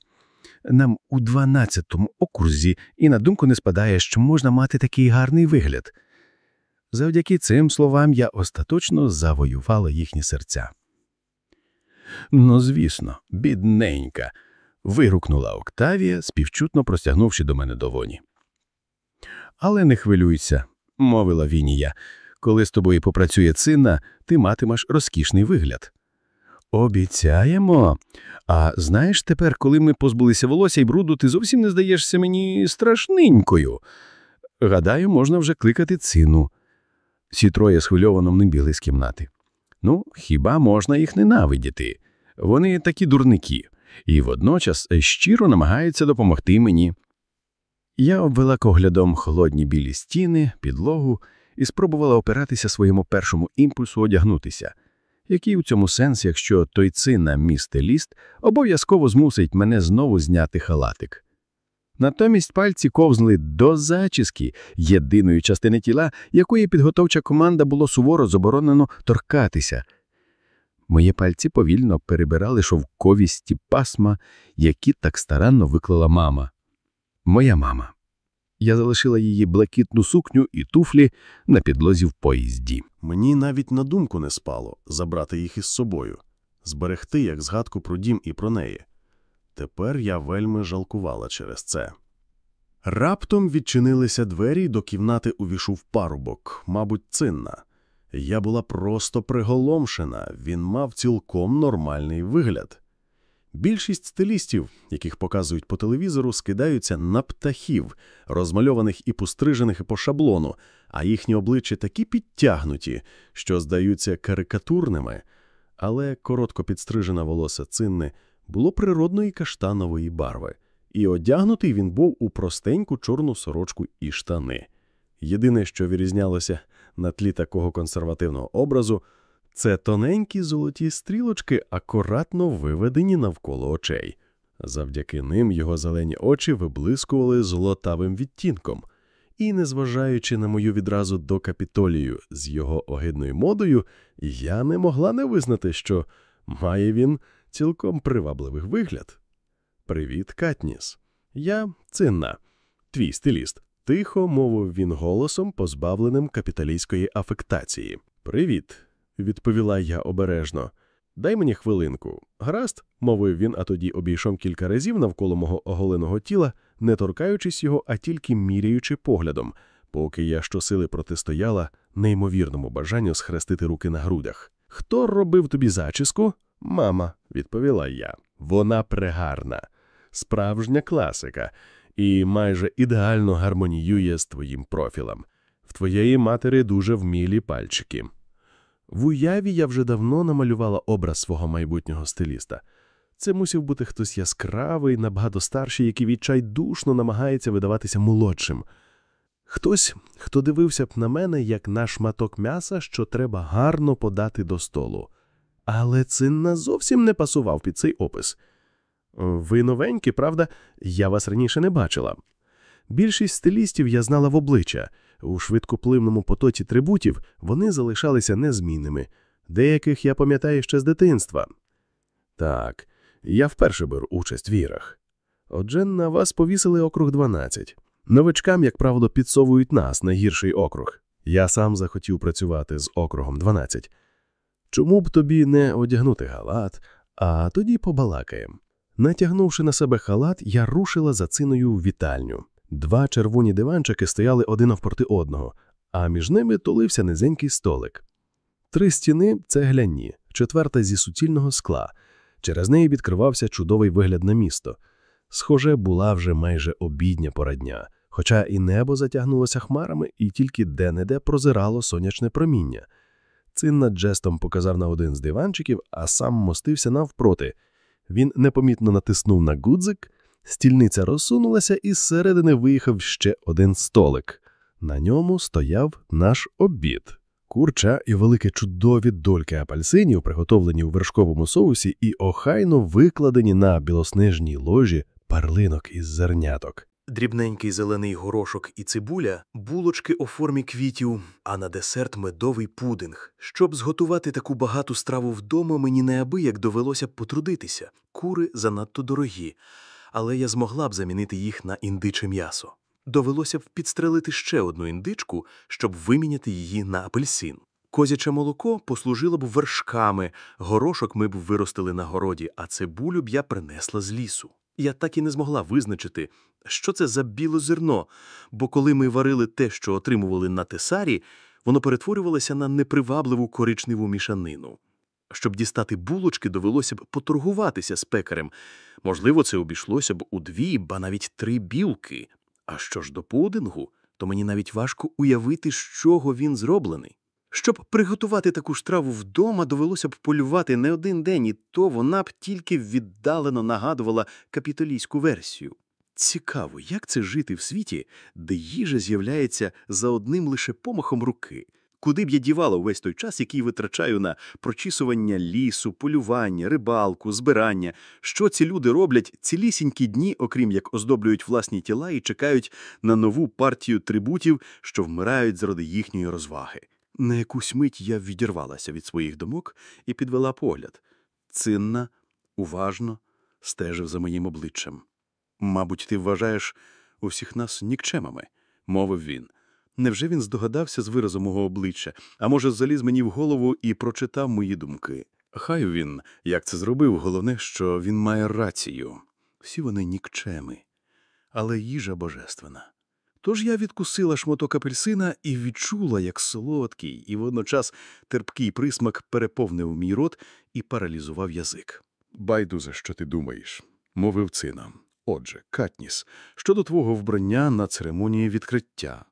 Нам у 12-му окрузі і на думку не спадає, що можна мати такий гарний вигляд. Завдяки цим словам я остаточно завоювала їхні серця. Ну, звісно, бідненька вигукнула Октавія, співчутно простягнувши до мене долоні. Але не хвилюйся, мовила Вінія. Коли з тобою попрацює цинна, ти матимеш розкішний вигляд. Обіцяємо. А знаєш тепер, коли ми позбулися волосся і бруду, ти зовсім не здаєшся мені страшненькою. Гадаю, можна вже кликати цину. Всі троє схвильовано не бігли з кімнати. Ну, хіба можна їх ненавидіти? Вони такі дурники і водночас щиро намагається допомогти мені. Я обвела коглядом холодні білі стіни, підлогу і спробувала опиратися своєму першому імпульсу одягнутися. Який у цьому сенс, якщо той цина місте ліст обов'язково змусить мене знову зняти халатик? Натомість пальці ковзнули до зачіски, єдиної частини тіла, якої підготовча команда було суворо заборонено торкатися – Мої пальці повільно перебирали шовковісті пасма, які так старанно виклала мама. Моя мама. Я залишила її блакитну сукню і туфлі на підлозі в поїзді.
Мені навіть на думку не спало забрати їх із собою, зберегти як згадку про дім і про неї. Тепер я вельми жалкувала через це. Раптом відчинилися двері, до кімнати увійшов парубок, мабуть, цинна. Я була просто приголомшена, він мав цілком нормальний вигляд. Більшість стилістів, яких показують по телевізору, скидаються на птахів, розмальованих і пострижених по шаблону, а їхні обличчя такі підтягнуті, що здаються карикатурними, але коротко підстрижена волоса цинни було природної каштанової барви, і одягнутий він був у простеньку чорну сорочку і штани. Єдине, що вирізнялося на тлі такого консервативного образу, це тоненькі золоті стрілочки, акуратно виведені навколо очей. Завдяки ним його зелені очі виблискували золотавим відтінком, і, незважаючи на мою відразу до капітолію з його огидною модою, я не могла не визнати, що має він цілком привабливий вигляд. Привіт, Катніс. Я цинна, твій стиліст. Тихо мовив він голосом, позбавленим капіталійської афектації. Привіт, відповіла я обережно. Дай мені хвилинку. Гаразд, мовив він, а тоді обійшов кілька разів навколо мого оголеного тіла, не торкаючись його, а тільки міряючи поглядом, поки я щосили протистояла неймовірному бажанню схрестити руки на грудях. Хто робив тобі зачіску? Мама, відповіла я. Вона прегарна, справжня класика і майже ідеально гармоніює з твоїм профілем. В твоєї матері дуже вмілі пальчики. В уяві я вже давно намалювала образ свого майбутнього стиліста. Це мусив бути хтось яскравий, набагато старший, який відчайдушно намагається видаватися молодшим. Хтось, хто дивився б на мене як на шматок м'яса, що треба гарно подати до столу. Але цинна зовсім не пасував під цей опис. Ви новенькі, правда? Я вас раніше не бачила. Більшість стилістів я знала в обличчя. У швидкопливному потоці трибутів вони залишалися незмінними. Деяких я пам'ятаю ще з дитинства. Так, я вперше беру участь в ірах. Отже, на вас повісили округ 12. Новичкам, як правило, підсовують нас на гірший округ.
Я сам захотів працювати з округом 12. Чому б тобі не одягнути халат, а тоді побалакаєм. Натягнувши на себе халат, я рушила за циною в вітальню. Два червоні диванчики стояли один навпроти одного, а між ними тулився низенький столик. Три стіни цегляні, четверта зі суцільного скла. Через неї відкривався чудовий вигляд на місто. Схоже, була вже майже обідня пора дня, хоча і небо затягнулося хмарами, і тільки де-не-де прозирало сонячне проміння. Цинна джестом показав на один з диванчиків, а сам мостився навпроти. Він непомітно натиснув на гудзик, стільниця розсунулася, і зсередини виїхав ще один столик. На ньому стояв наш обід. Курча і велике чудові дольки апельсинів, приготовлені у вершковому соусі і охайно викладені на білоснежній ложі перлинок із зерняток.
Дрібненький зелений горошок і цибуля, булочки у формі квітів, а на десерт медовий пудинг. Щоб зготувати таку багату страву вдома, мені неабияк довелося потрудитися. Кури занадто дорогі, але я змогла б замінити їх на індиче м'ясо. Довелося б підстрелити ще одну індичку, щоб виміняти її на апельсин. Козяче молоко послужило б вершками, горошок ми б виростили на городі, а цибулю б я принесла з лісу. Я так і не змогла визначити, що це за білозерно, бо коли ми варили те, що отримували на тесарі, воно перетворювалося на непривабливу коричневу мішанину. Щоб дістати булочки, довелося б поторгуватися з пекарем. Можливо, це обійшлося б у дві, ба навіть три білки. А що ж до пудингу, то мені навіть важко уявити, з чого він зроблений. Щоб приготувати таку страву вдома, довелося б полювати не один день, і то вона б тільки віддалено нагадувала капітолійську версію. Цікаво, як це жити в світі, де їжа з'являється за одним лише помахом руки. Куди б я дівала увесь той час, який витрачаю на прочісування лісу, полювання, рибалку, збирання, що ці люди роблять цілісінькі дні, окрім як оздоблюють власні тіла і чекають на нову партію трибутів, що вмирають заради їхньої розваги. На якусь мить я відірвалася від своїх думок і підвела погляд. Цинна, уважно стежив за моїм обличчям. Мабуть, ти вважаєш усіх нас нікчемами, мовив він. Невже він здогадався з виразу мого обличчя, а може, заліз мені в голову і прочитав мої думки? Хай він, як це зробив, головне, що він має рацію. Всі вони нікчеми, але їжа божественна. Тож я відкусила шматок апельсина і відчула, як солодкий і водночас терпкий присмак переповнив мій рот і паралізував язик.
Байдуже, що ти думаєш, мовив цина. Отже, Катніс, щодо твого вбрання на церемонії відкриття.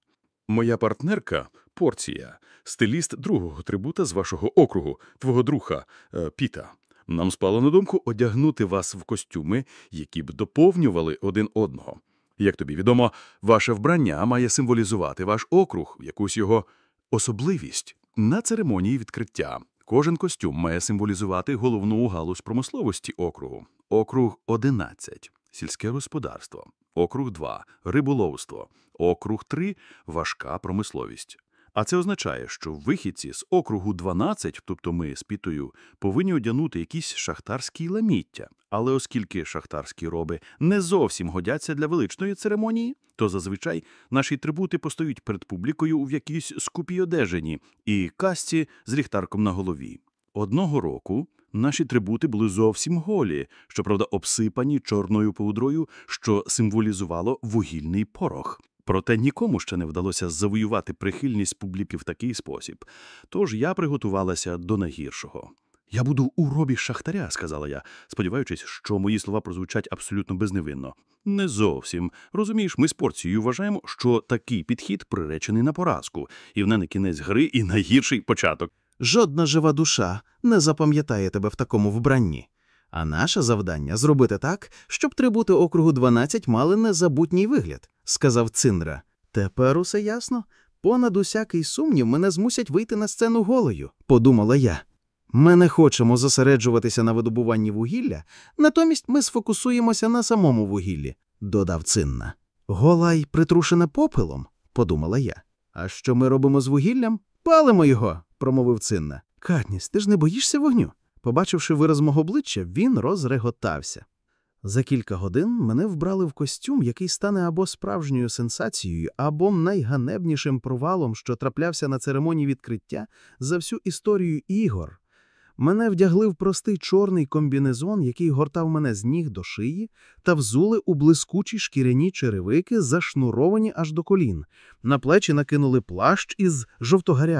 Моя партнерка Порція, стиліст другого трибута з вашого округу, твого друга е, Піта. Нам спало на думку одягнути вас в костюми, які б доповнювали один одного. Як тобі відомо, ваше вбрання має символізувати ваш округ, якусь його особливість. На церемонії відкриття кожен костюм має символізувати головну галузь промисловості округу. Округ 11 – сільське господарство, округ 2 – риболовство, округ 3 – важка промисловість. А це означає, що вихідці з округу 12, тобто ми з Пітою, повинні одягнути якісь шахтарські ламіття. Але оскільки шахтарські роби не зовсім годяться для величної церемонії, то зазвичай наші трибути постають перед публікою в якійсь скупій одежині і касці з ліхтарком на голові. Одного року наші трибути були зовсім голі, щоправда, обсипані чорною пудрою, що символізувало вугільний порох. Проте нікому ще не вдалося завоювати прихильність публіки в такий спосіб. Тож я приготувалася до найгіршого. Я буду у робі шахтаря, сказала я, сподіваючись, що мої слова прозвучать абсолютно безневинно. Не зовсім. Розумієш, ми з порцією вважаємо, що такий підхід приречений на поразку, і в мене кінець гри і найгірший початок.
Жодна жива душа не запам'ятає тебе в такому вбранні. А наше завдання зробити так, щоб трибути округу 12 мали незабутній вигляд, сказав Циндра. Тепер усе ясно. Понад усякий сумнів мене змусять вийти на сцену голою, подумала я. Ми не хочемо зосереджуватися на видобуванні вугілля, натомість ми сфокусуємося на самому вугіллі, додав Цинна. Гола й притрушена попелом, подумала я. А що ми робимо з вугіллям? Палимо його, промовив Цинна. Катніс, ти ж не боїшся вогню? Побачивши вираз мого обличчя, він розреготався.
За кілька годин мене вбрали в костюм, який стане або справжньою сенсацією, або найганебнішим провалом, що траплявся на церемонії відкриття за всю історію ігор. Мене вдягли в простий чорний комбінезон, який гортав мене з ніг до шиї, та взули у блискучі шкіряні черевики, зашнуровані аж до колін. На плечі накинули плащ із жовтогарячим